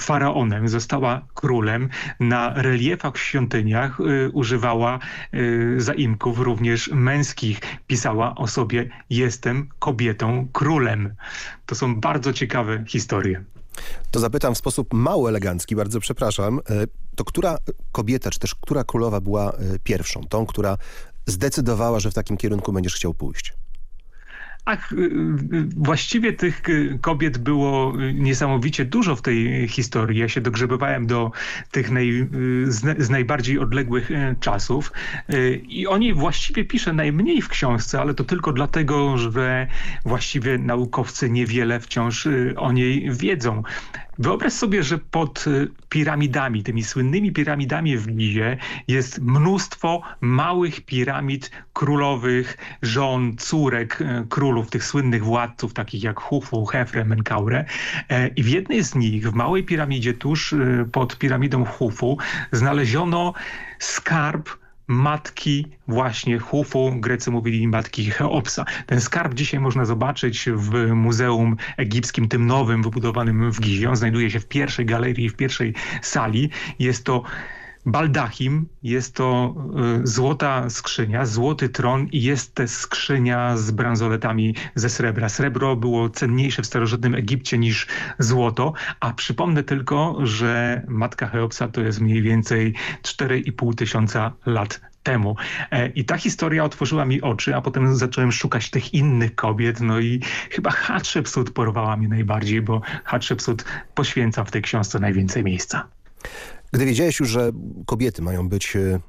faraonem, została królem. Na reliefach w świątyniach y, używała y, zaimków również męskich. Pisała o sobie jestem kobietą królem. To są bardzo ciekawe historie. To zapytam w sposób mało elegancki, bardzo przepraszam. E, to która kobieta, czy też która królowa była pierwszą? Tą, która zdecydowała, że w takim kierunku będziesz chciał pójść? Ach, y, y, właściwie tych y, kobiet było niesamowicie dużo w tej historii. Ja się dogrzebywałem do tych naj, z, z, najbardziej odległych czasów i o niej właściwie piszę najmniej w książce, ale to tylko dlatego, że właściwie naukowcy niewiele wciąż o niej wiedzą. Wyobraź sobie, że pod y, piramidami, tymi słynnymi piramidami w Gizie jest mnóstwo małych piramid królowych, żon, córek y, królów, tych słynnych władców, takich jak Hufu, Hefre, Menkaure. E, I w jednej z nich, w małej piramidzie tuż y, pod piramidą Hufu, znaleziono skarb matki właśnie Hufu, Grecy mówili matki Cheopsa. Ten skarb dzisiaj można zobaczyć w Muzeum Egipskim, tym nowym, wybudowanym w Gizie. On znajduje się w pierwszej galerii, w pierwszej sali. Jest to baldachim, jest to y, złota skrzynia, złoty tron i jest też skrzynia z bransoletami ze srebra. Srebro było cenniejsze w starożytnym Egipcie niż złoto, a przypomnę tylko, że matka Cheopsa to jest mniej więcej 4,5 tysiąca lat temu. E, I ta historia otworzyła mi oczy, a potem zacząłem szukać tych innych kobiet, no i chyba Hatshepsut porwała mnie najbardziej, bo Hatshepsut poświęca w tej książce najwięcej miejsca. Gdy wiedziałeś już, że kobiety mają być e,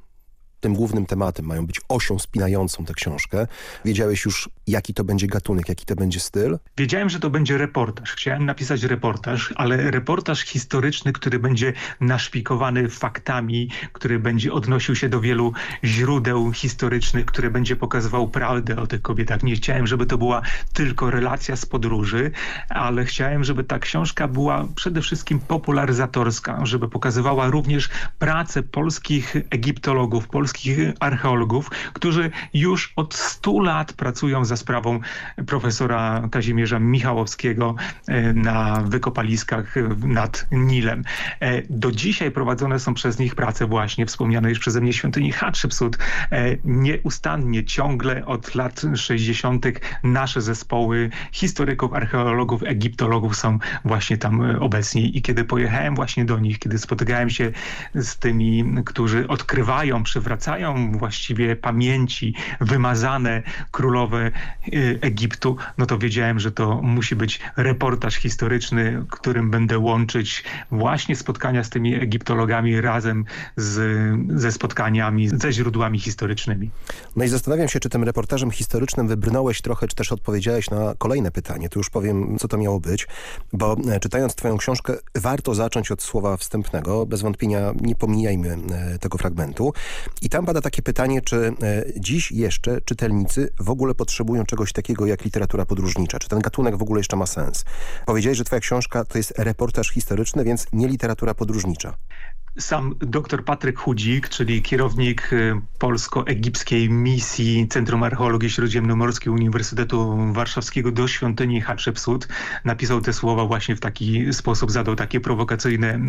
tym głównym tematem, mają być osią spinającą tę książkę. Wiedziałeś już, jaki to będzie gatunek, jaki to będzie styl? Wiedziałem, że to będzie reportaż. Chciałem napisać reportaż, ale reportaż historyczny, który będzie naszpikowany faktami, który będzie odnosił się do wielu źródeł historycznych, który będzie pokazywał prawdę o tych kobietach. Nie chciałem, żeby to była tylko relacja z podróży, ale chciałem, żeby ta książka była przede wszystkim popularyzatorska, żeby pokazywała również pracę polskich egiptologów, polskich polskich archeologów, którzy już od 100 lat pracują za sprawą profesora Kazimierza Michałowskiego e, na wykopaliskach nad Nilem. E, do dzisiaj prowadzone są przez nich prace właśnie wspomniane już przeze mnie świątyni Hatshepsut. E, nieustannie, ciągle od lat 60. nasze zespoły historyków, archeologów, egiptologów są właśnie tam obecni i kiedy pojechałem właśnie do nich, kiedy spotykałem się z tymi, którzy odkrywają, przywracają wracają właściwie pamięci wymazane królowe y, Egiptu, no to wiedziałem, że to musi być reportaż historyczny, którym będę łączyć właśnie spotkania z tymi egiptologami razem z, ze spotkaniami, ze źródłami historycznymi. No i zastanawiam się, czy tym reportażem historycznym wybrnąłeś trochę, czy też odpowiedziałeś na kolejne pytanie. Tu już powiem, co to miało być, bo e, czytając twoją książkę, warto zacząć od słowa wstępnego. Bez wątpienia nie pomijajmy e, tego fragmentu. I tam pada takie pytanie, czy e, dziś jeszcze czytelnicy w ogóle potrzebują czegoś takiego jak literatura podróżnicza? Czy ten gatunek w ogóle jeszcze ma sens? Powiedziałeś, że twoja książka to jest reportaż historyczny, więc nie literatura podróżnicza. Sam dr Patryk Chudzik, czyli kierownik y, polsko-egipskiej misji Centrum Archeologii Śródziemnomorskiej Uniwersytetu Warszawskiego do świątyni Hatshepsut, napisał te słowa właśnie w taki sposób, zadał takie prowokacyjne y,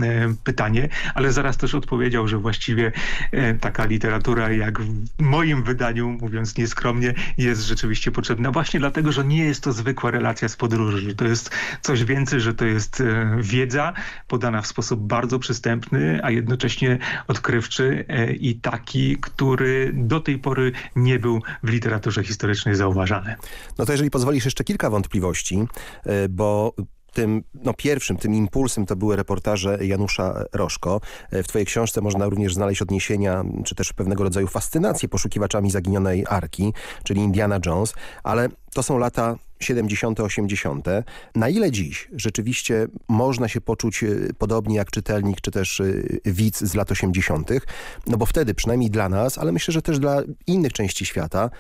pytanie, ale zaraz też odpowiedział, że właściwie y, taka literatura jak w moim wydaniu, mówiąc nieskromnie, jest rzeczywiście potrzebna. Właśnie dlatego, że nie jest to zwykła relacja z podróży, że to jest coś więcej, że to jest wiedza podana w sposób bardzo przystępny, a jednocześnie odkrywczy e, i taki, który do tej pory nie był w literaturze historycznej zauważany. No to jeżeli pozwolisz jeszcze kilka wątpliwości, e, bo tym no, pierwszym, tym impulsem to były reportaże Janusza Roszko. E, w twojej książce można również znaleźć odniesienia, czy też pewnego rodzaju fascynację poszukiwaczami zaginionej Arki, czyli Indiana Jones, ale to są lata 70., 80. Na ile dziś rzeczywiście można się poczuć e, podobnie jak czytelnik, czy też e, widz z lat 80., no bo wtedy przynajmniej dla nas, ale myślę, że też dla innych części świata,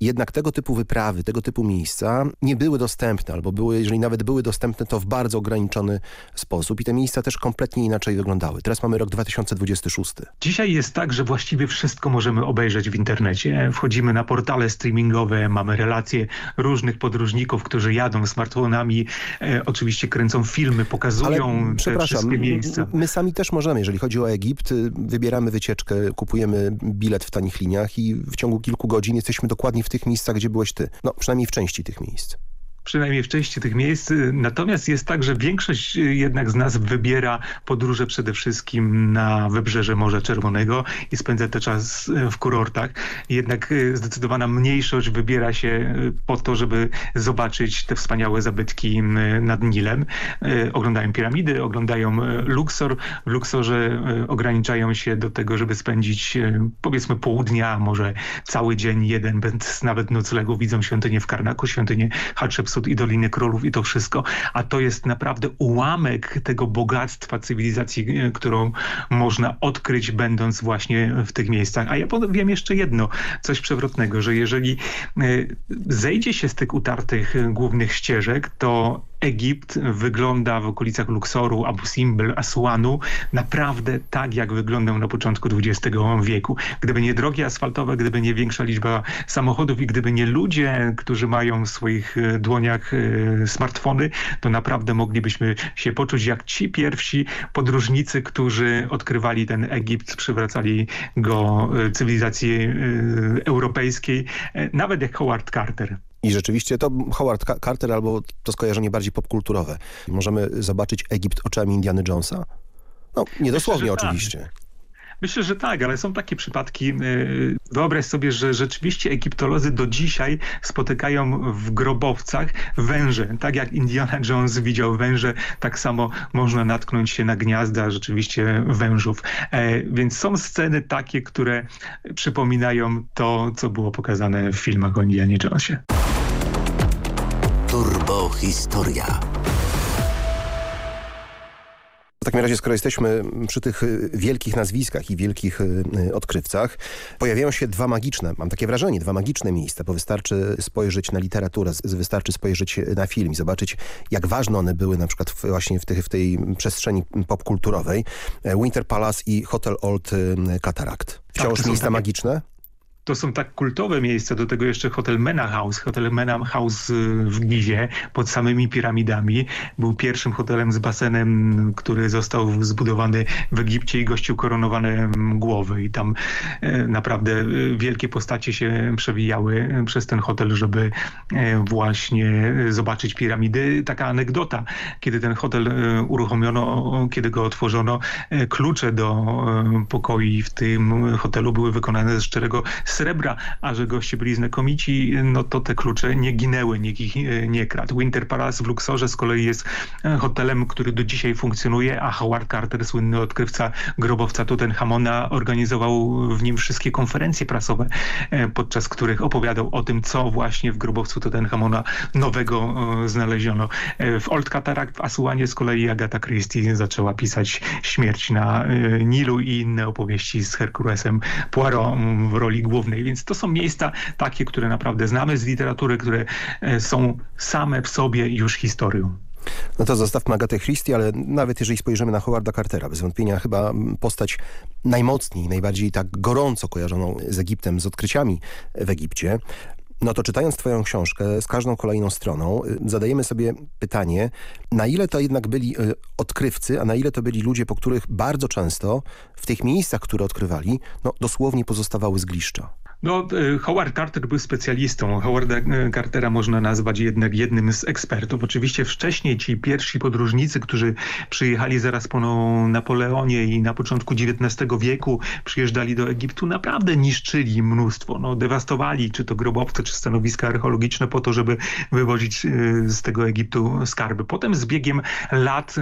jednak tego typu wyprawy, tego typu miejsca nie były dostępne, albo były, jeżeli nawet były dostępne, to w bardzo ograniczony sposób i te miejsca też kompletnie inaczej wyglądały. Teraz mamy rok 2026. Dzisiaj jest tak, że właściwie wszystko możemy obejrzeć w internecie. Wchodzimy na portale streamingowe, mamy relacje różnych podróżników, którzy jadą smartfonami, e, oczywiście kręcą filmy, pokazują Ale, te wszystkie miejsca. My sami też możemy, jeżeli chodzi o Egipt, wybieramy wycieczkę, kupujemy bilet w tanich liniach i w ciągu kilku godzin jesteśmy dokładnie w tych miejscach, gdzie byłeś ty. No, przynajmniej w części tych miejsc przynajmniej w części tych miejsc. Natomiast jest tak, że większość jednak z nas wybiera podróże przede wszystkim na wybrzeże Morza Czerwonego i spędza ten czas w kurortach. Jednak zdecydowana mniejszość wybiera się po to, żeby zobaczyć te wspaniałe zabytki nad Nilem. Oglądają piramidy, oglądają Luxor. W Luxorze ograniczają się do tego, żeby spędzić powiedzmy pół dnia, może cały dzień, jeden bez nawet noclegu. Widzą świątynię w Karnaku, świątynię Hatshepsut I Doliny Królów i to wszystko, a to jest naprawdę ułamek tego bogactwa cywilizacji, e, którą można odkryć będąc właśnie w tych miejscach. A ja powiem jeszcze jedno, coś przewrotnego, że jeżeli e, zejdzie się z tych utartych e, głównych ścieżek, to Egipt wygląda w okolicach Luxoru, Abu Simbel, Aswanu naprawdę tak, jak wyglądał na początku XX wieku. Gdyby nie drogi asfaltowe, gdyby nie większa liczba samochodów i gdyby nie ludzie, którzy mają w swoich e, dłoniach e, smartfony, to naprawdę moglibyśmy się poczuć jak ci pierwsi podróżnicy, którzy odkrywali ten Egipt, przywracali go e, cywilizacji europejskiej, nawet jak Howard Carter. I rzeczywiście to Howard Carter albo to skojarzenie bardziej popkulturowe. Możemy zobaczyć Egipt oczami Indiana Jonesa? No, niedosłownie Myślę, oczywiście. Tak. Myślę, że tak, ale są takie przypadki. Y, wyobraź sobie, że rzeczywiście egiptolodzy do dzisiaj spotykają w grobowcach węże. Tak jak Indiana Jones widział węże, tak samo można natknąć się na gniazda rzeczywiście wężów. E, więc są sceny takie, które przypominają to, co było pokazane w filmach o Indianie Jonesie. Turbo Historia. W takim razie, skoro jesteśmy przy tych y, wielkich nazwiskach i wielkich y, y, odkrywcach, pojawiają się dwa magiczne, mam takie wrażenie, dwa magiczne miejsca, bo wystarczy spojrzeć na literaturę, wystarczy spojrzeć na film i zobaczyć, jak ważne one były na przykład właśnie w tej, w tej przestrzeni popkulturowej. Winter Palace i Hotel Old Cataract. Wciąż tak, miejsca magiczne? To są tak kultowe miejsca, do tego jeszcze hotel Mena House, hotel Mena House y, w Gizie, pod samymi piramidami. Był pierwszym hotelem z basenem, który został zbudowany w Egipcie i gościł koronowane głowy i tam e, naprawdę e, wielkie postacie się przewijały przez ten hotel, żeby właśnie zobaczyć piramidy. Taka anegdota, kiedy ten hotel uruchomiono, kiedy go otworzono, klucze do pokoi w tym hotelu były wykonane ze szczerego srebra, a że goście byli znakomici, no to te klucze nie ginęły, nikt ich e, nie kradł. Winter Palace w Luxorze z kolei jest e, hotelem, który do dzisiaj funkcjonuje, a Howard Carter, słynny odkrywca grobowca Tutenhamona, organizował w nim wszystkie konferencje prasowe, e, podczas których opowiadał o tym, co właśnie w grobowcu Tutenhamona nowego znaleziono. W Old Cataract w Asuanie z kolei Agatha Christie zaczęła pisać Śmierć na Nilu i inne opowieści z Herkulesem Poirot w roli głównej głównej. Więc to są miejsca takie, które naprawdę znamy z literatury, które e, są same w sobie już historią. No to zostawmy Agatę Christie, ale nawet jeżeli spojrzymy na Howarda Cartera, bez wątpienia chyba postać najmocniej, najbardziej tak gorąco kojarzoną z Egiptem, z odkryciami w Egipcie. No to czytając twoją książkę z każdą kolejną stroną y, zadajemy sobie pytanie, na ile to jednak byli y, odkrywcy, a na ile to byli ludzie, po których bardzo często w tych miejscach, które odkrywali, no dosłownie pozostawały zgliszcza. No, e, Howard Carter był specjalistą. Howarda e, Cartera można nazwać jednak jednym z ekspertów. Oczywiście wcześniej ci pierwsi podróżnicy, którzy przyjechali zaraz po Napoleonie i na początku XIX wieku przyjeżdżali do Egiptu, naprawdę niszczyli mnóstwo. No, dewastowali czy to grobowce, czy stanowiska archeologiczne po to, żeby wywozić e, z tego Egiptu skarby. Potem z biegiem lat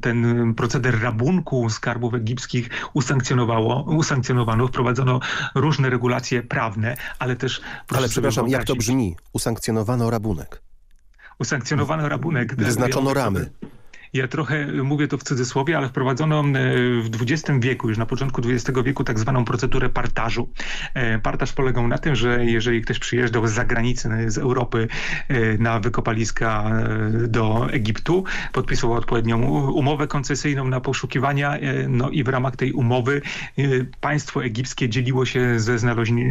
ten proceder rabunku skarbów egipskich usankcjonowało, usankcjonowano, wprowadzono różne regulacje prawne prawne, ale też... Ale przepraszam, jak to brzmi? Usankcjonowano rabunek. Usankcjonowano rabunek. Wyznaczono ramy. Ja trochę mówię to w cudzysłowie, ale wprowadzono e, w XX wieku, już na początku XX wieku tak zwaną procedurę partażu. E, partaż polegał na tym, że jeżeli ktoś przyjeżdżał z zagranicy, z Europy e, na wykopaliska do Egiptu, podpisywał odpowiednią umowę koncesyjną na poszukiwania, no i w ramach tej umowy państwo egipskie dzieliło się ze,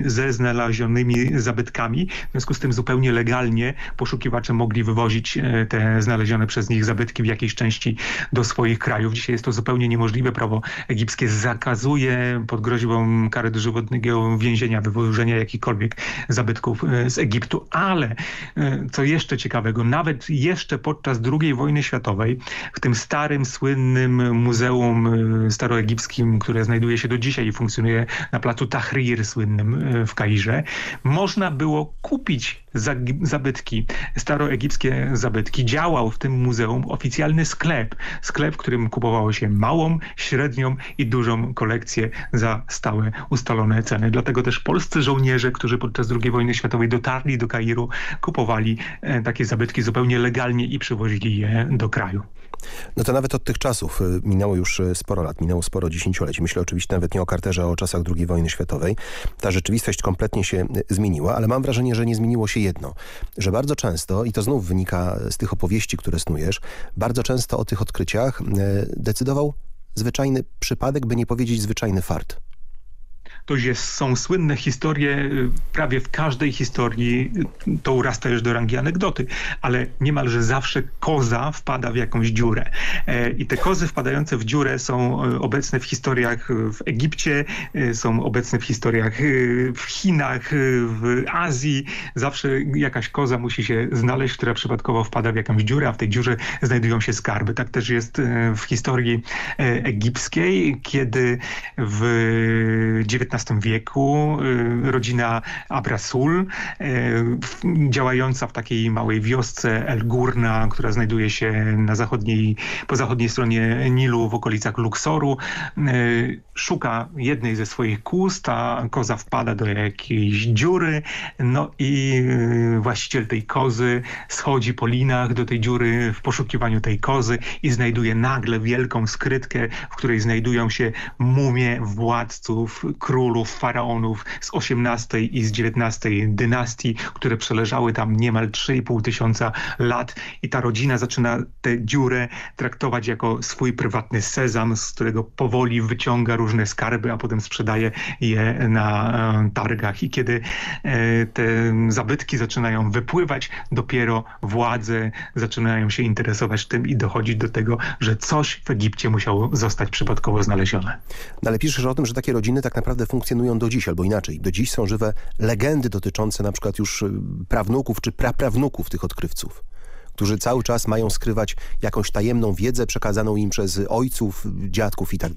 ze znalezionymi zabytkami. W związku z tym zupełnie legalnie poszukiwacze mogli wywozić te znalezione przez nich zabytki w jakiejś części części do swoich krajów. Dzisiaj jest to zupełnie niemożliwe. Prawo egipskie zakazuje pod groźbą kary dożywotnego więzienia wywożenia jakichkolwiek zabytków e, z Egiptu. Ale e, co jeszcze ciekawego, nawet jeszcze podczas II wojny światowej w tym starym, słynnym muzeum e, staroegipskim, które znajduje się do dzisiaj i funkcjonuje na placu Tahrir słynnym w Kairze, można było kupić zabytki, staroegipskie zabytki. Działał w tym muzeum oficjalny sklep. Sklep, w którym kupowało się małą, średnią i dużą kolekcję za stałe ustalone ceny. Dlatego też polscy żołnierze, którzy podczas II wojny światowej dotarli do Kairu, kupowali e, takie zabytki zupełnie legalnie i przywozili je do kraju. No to nawet od tych czasów y, minęło już y, sporo lat, minęło sporo dziesięcioleci. Myślę oczywiście nawet nie o Carterze, a o czasach II wojny światowej. Ta rzeczywistość kompletnie się y, zmieniła, ale mam wrażenie, że nie zmieniło się jedno. Że bardzo często, i to znów wynika z tych opowieści, które snujesz, bardzo często o tych odkryciach decydował zwyczajny przypadek, by nie powiedzieć zwyczajny fart to jest, są słynne historie, y, prawie w każdej historii y, to urasta już do rangi anegdoty, ale niemalże zawsze koza wpada w jakąś dziurę. E, I te kozy wpadające w dziurę są e, obecne w historiach w Egipcie, e, są obecne w historiach w Chinach, w Azji. Zawsze jakaś koza musi się znaleźć, która przypadkowo wpada w jakąś dziurę, a w tej dziurze znajdują się skarby. Tak też jest w historii egipskiej, kiedy w XIX XIX wieku y, rodzina Abrasul, y, działająca w takiej małej wiosce El Gurna, która znajduje się na zachodniej, po zachodniej stronie Nilu w okolicach Luksoru, y, szuka jednej ze swoich kóz, ta koza wpada do jakiejś dziury, no i właściciel tej kozy schodzi po linach do tej dziury w poszukiwaniu tej kozy i znajduje nagle wielką skrytkę, w której znajdują się mumie władców, królów, królów, faraonów z XVIII i z XIX dynastii, które przeleżały tam niemal 3,5 tysiąca lat. I ta rodzina zaczyna tę dziurę traktować jako swój prywatny sezam, z którego powoli wyciąga różne skarby, a potem sprzedaje je na e, targach. I kiedy e, te zabytki zaczynają wypływać, dopiero władze zaczynają się interesować tym i dochodzić do tego, że coś w Egipcie musiało zostać przypadkowo znalezione. No ale piszesz o tym, że takie rodziny tak naprawdę funkcjonują do dziś, albo inaczej. Do dziś są żywe legendy dotyczące na przykład już y, prawnuków czy praprawnuków tych odkrywców którzy cały czas mają skrywać jakąś tajemną wiedzę przekazaną im przez ojców, dziadków i tak.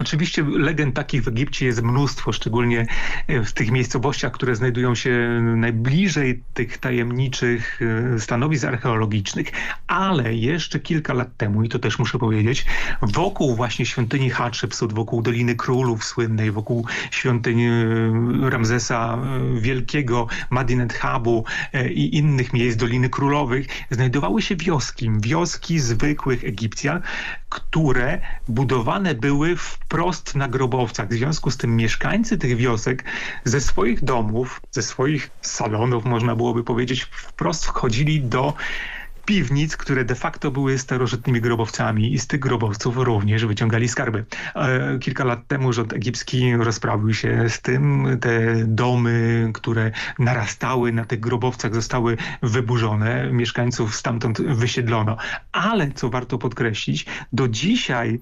Oczywiście legend takich w Egipcie jest mnóstwo, szczególnie e, w tych miejscowościach, które znajdują się najbliżej tych tajemniczych e, stanowisk archeologicznych, ale jeszcze kilka lat temu, i to też muszę powiedzieć, wokół właśnie świątyni Hatshepsut, wokół Doliny Królów słynnej, wokół świątyni e, Ramzesa Wielkiego, Medinet Habu i innych miejsc Doliny Królowych znajdowały się wioski, wioski zwykłych Egipcjan, które budowane były wprost na grobowcach. W związku z tym mieszkańcy tych wiosek ze swoich domów, ze swoich salonów, można byłoby powiedzieć, wprost wchodzili do piwnic, które de facto były starożytnymi grobowcami i z tych grobowców również wyciągali skarby. E, kilka lat temu rząd egipski rozprawił się z tym. Te domy, które narastały na tych grobowcach zostały wyburzone. Mieszkańców stamtąd wysiedlono. Ale co warto podkreślić, do dzisiaj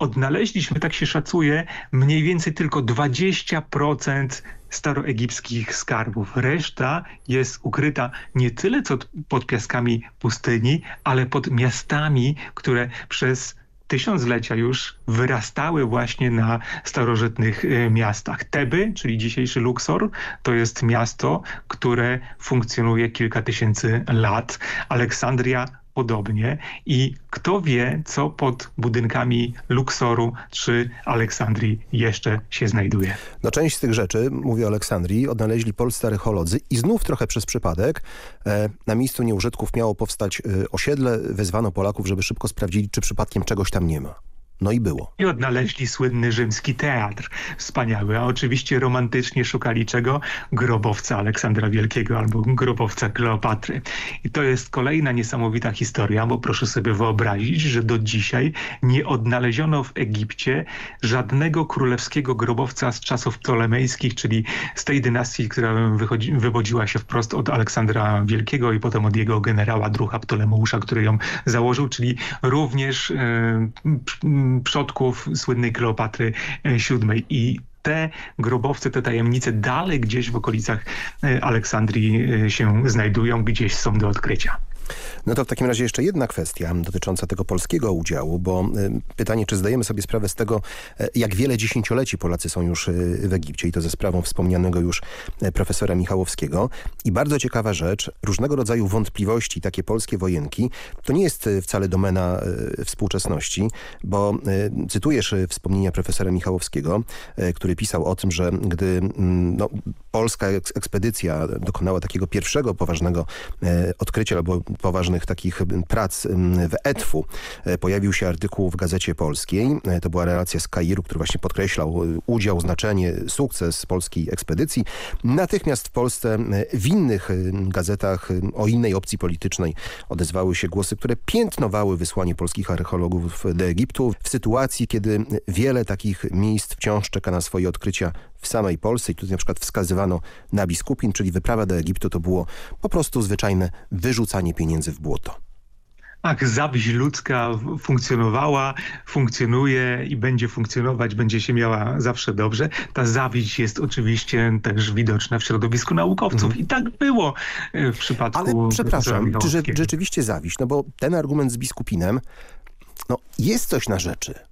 odnaleźliśmy, tak się szacuje, mniej więcej tylko 20% staroegipskich skarbów. Reszta jest ukryta nie tyle co pod piaskami pustyni, ale pod miastami, które przez tysiąclecia już wyrastały właśnie na starożytnych y, miastach. Teby, czyli dzisiejszy Luxor, to jest miasto, które funkcjonuje kilka tysięcy lat. Aleksandria podobnie i kto wie, co pod budynkami Luksoru czy Aleksandrii jeszcze się znajduje. No część z tych rzeczy, mówię o Aleksandrii, odnaleźli polscy archeolodzy i znów trochę przez przypadek e, na miejscu nieużytków miało powstać e, osiedle. Wezwano Polaków, żeby szybko sprawdzili, czy przypadkiem czegoś tam nie ma. No i było. I odnaleźli słynny rzymski teatr. Wspaniały. A oczywiście romantycznie szukali czego? Grobowca Aleksandra Wielkiego albo grobowca Kleopatry. I to jest kolejna niesamowita historia, bo proszę sobie wyobrazić, że do dzisiaj nie odnaleziono w Egipcie żadnego królewskiego grobowca z czasów ptolemejskich, czyli z tej dynastii, która wychodzi, wywodziła się wprost od Aleksandra Wielkiego i potem od jego generała druha Ptolemeusza, który ją założył, czyli również yy, przodków słynnej Kleopatry VII e, i te grobowce, te tajemnice dalej gdzieś w okolicach e, Aleksandrii e, się znajdują, gdzieś są do odkrycia. No to w takim razie jeszcze jedna kwestia dotycząca tego polskiego udziału, bo y, pytanie, czy zdajemy sobie sprawę z tego, y, jak wiele dziesięcioleci Polacy są już y, w Egipcie i to ze sprawą wspomnianego już profesora Michałowskiego. I bardzo ciekawa rzecz, różnego rodzaju wątpliwości, takie polskie wojenki, to nie jest wcale domena współczesności, bo cytujesz wspomnienia profesora Michałowskiego, który pisał o tym, że gdy mm, no, polska ekspedycja dokonała takiego pierwszego poważnego odkrycia albo poważnych takich prac w ETW e, pojawił się artykuł w Gazecie Polskiej. E, to była relacja z Kairu, który właśnie podkreślał e, udział, znaczenie, sukces polskiej ekspedycji. Natychmiast w Polsce w innych gazetach o innej opcji politycznej odezwały się głosy, które piętnowały wysłanie polskich archeologów do Egiptu w sytuacji, kiedy wiele takich miejsc wciąż czeka na swoje odkrycia w samej Polsce i tutaj na przykład wskazywano na biskupin, czyli wyprawa do Egiptu to było po prostu zwyczajne wyrzucanie pieniędzy w błoto. Tak, zawiść ludzka funkcjonowała, funkcjonuje i będzie funkcjonować, będzie się miała zawsze dobrze. Ta zawiść jest oczywiście też widoczna w środowisku naukowców mhm. i tak było e, w przypadku... Ale przepraszam, czy rzeczywiście zawiść? No bo ten argument z biskupinem, no jest coś na rzeczy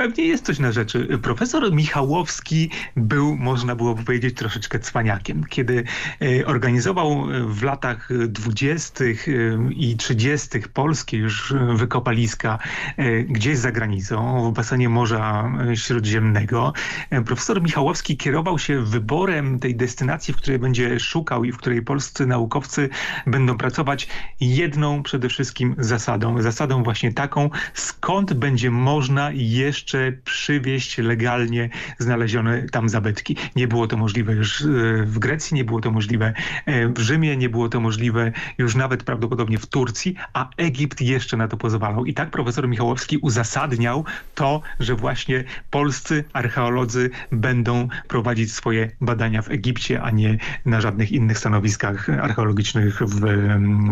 pewnie jest coś na rzeczy. Profesor Michałowski był, można było powiedzieć, troszeczkę cwaniakiem. Kiedy e, organizował w latach dwudziestych e, i trzydziestych polskie już wykopaliska e, gdzieś za granicą, w basenie Morza Śródziemnego, profesor Michałowski kierował się wyborem tej destynacji, w której będzie szukał i w której polscy naukowcy będą pracować jedną przede wszystkim zasadą. Zasadą właśnie taką, skąd będzie można jeszcze jeszcze przywieźć legalnie znalezione tam zabytki. Nie było to możliwe już e, w Grecji, nie było to możliwe e, w Rzymie, nie było to możliwe już nawet prawdopodobnie w Turcji, a Egipt jeszcze na to pozwalał. I tak profesor Michałowski uzasadniał to, że właśnie polscy archeolodzy będą prowadzić swoje badania w Egipcie, a nie na żadnych innych stanowiskach archeologicznych w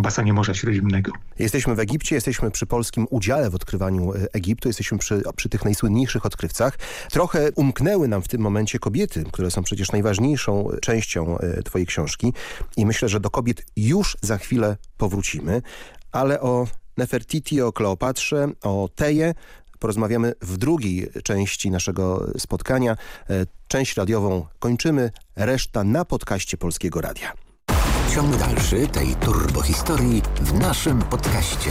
basenie Morza Śródziemnego. Jesteśmy w Egipcie, jesteśmy przy polskim udziale w odkrywaniu e, Egiptu, jesteśmy przy, przy tych najsłynniejszych najsłynniejszych odkrywcach. Trochę umknęły nam w tym momencie kobiety, które są przecież najważniejszą częścią e, twojej książki i myślę, że do kobiet już za chwilę powrócimy, ale o Nefertiti, o Kleopatrze, o Teje porozmawiamy w drugiej części naszego spotkania. E, część radiową kończymy, reszta na podcaście Polskiego Radia. Ciąg dalszy tej turbohistorii w naszym podcaście.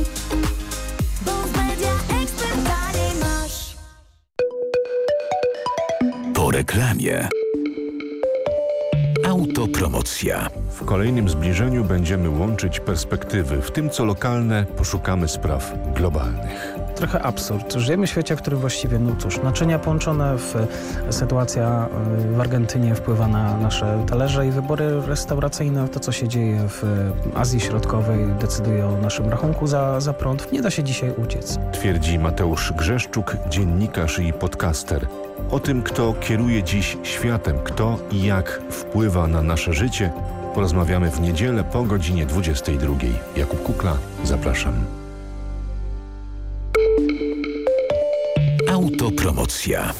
reklamie. Autopromocja. W kolejnym zbliżeniu będziemy łączyć perspektywy. W tym co lokalne poszukamy spraw globalnych. Trochę absurd. Żyjemy w świecie, w którym właściwie, no cóż, naczynia połączone, w, sytuacja y, w Argentynie wpływa na nasze talerze i wybory restauracyjne, to co się dzieje w Azji Środkowej decyduje o naszym rachunku za, za prąd. Nie da się dzisiaj uciec. Twierdzi Mateusz Grzeszczuk, dziennikarz i podcaster. O tym, kto kieruje dziś światem, kto i jak wpływa na nasze życie, porozmawiamy w niedzielę po godzinie 22. Jakub Kukla, zapraszam. Autopromocja.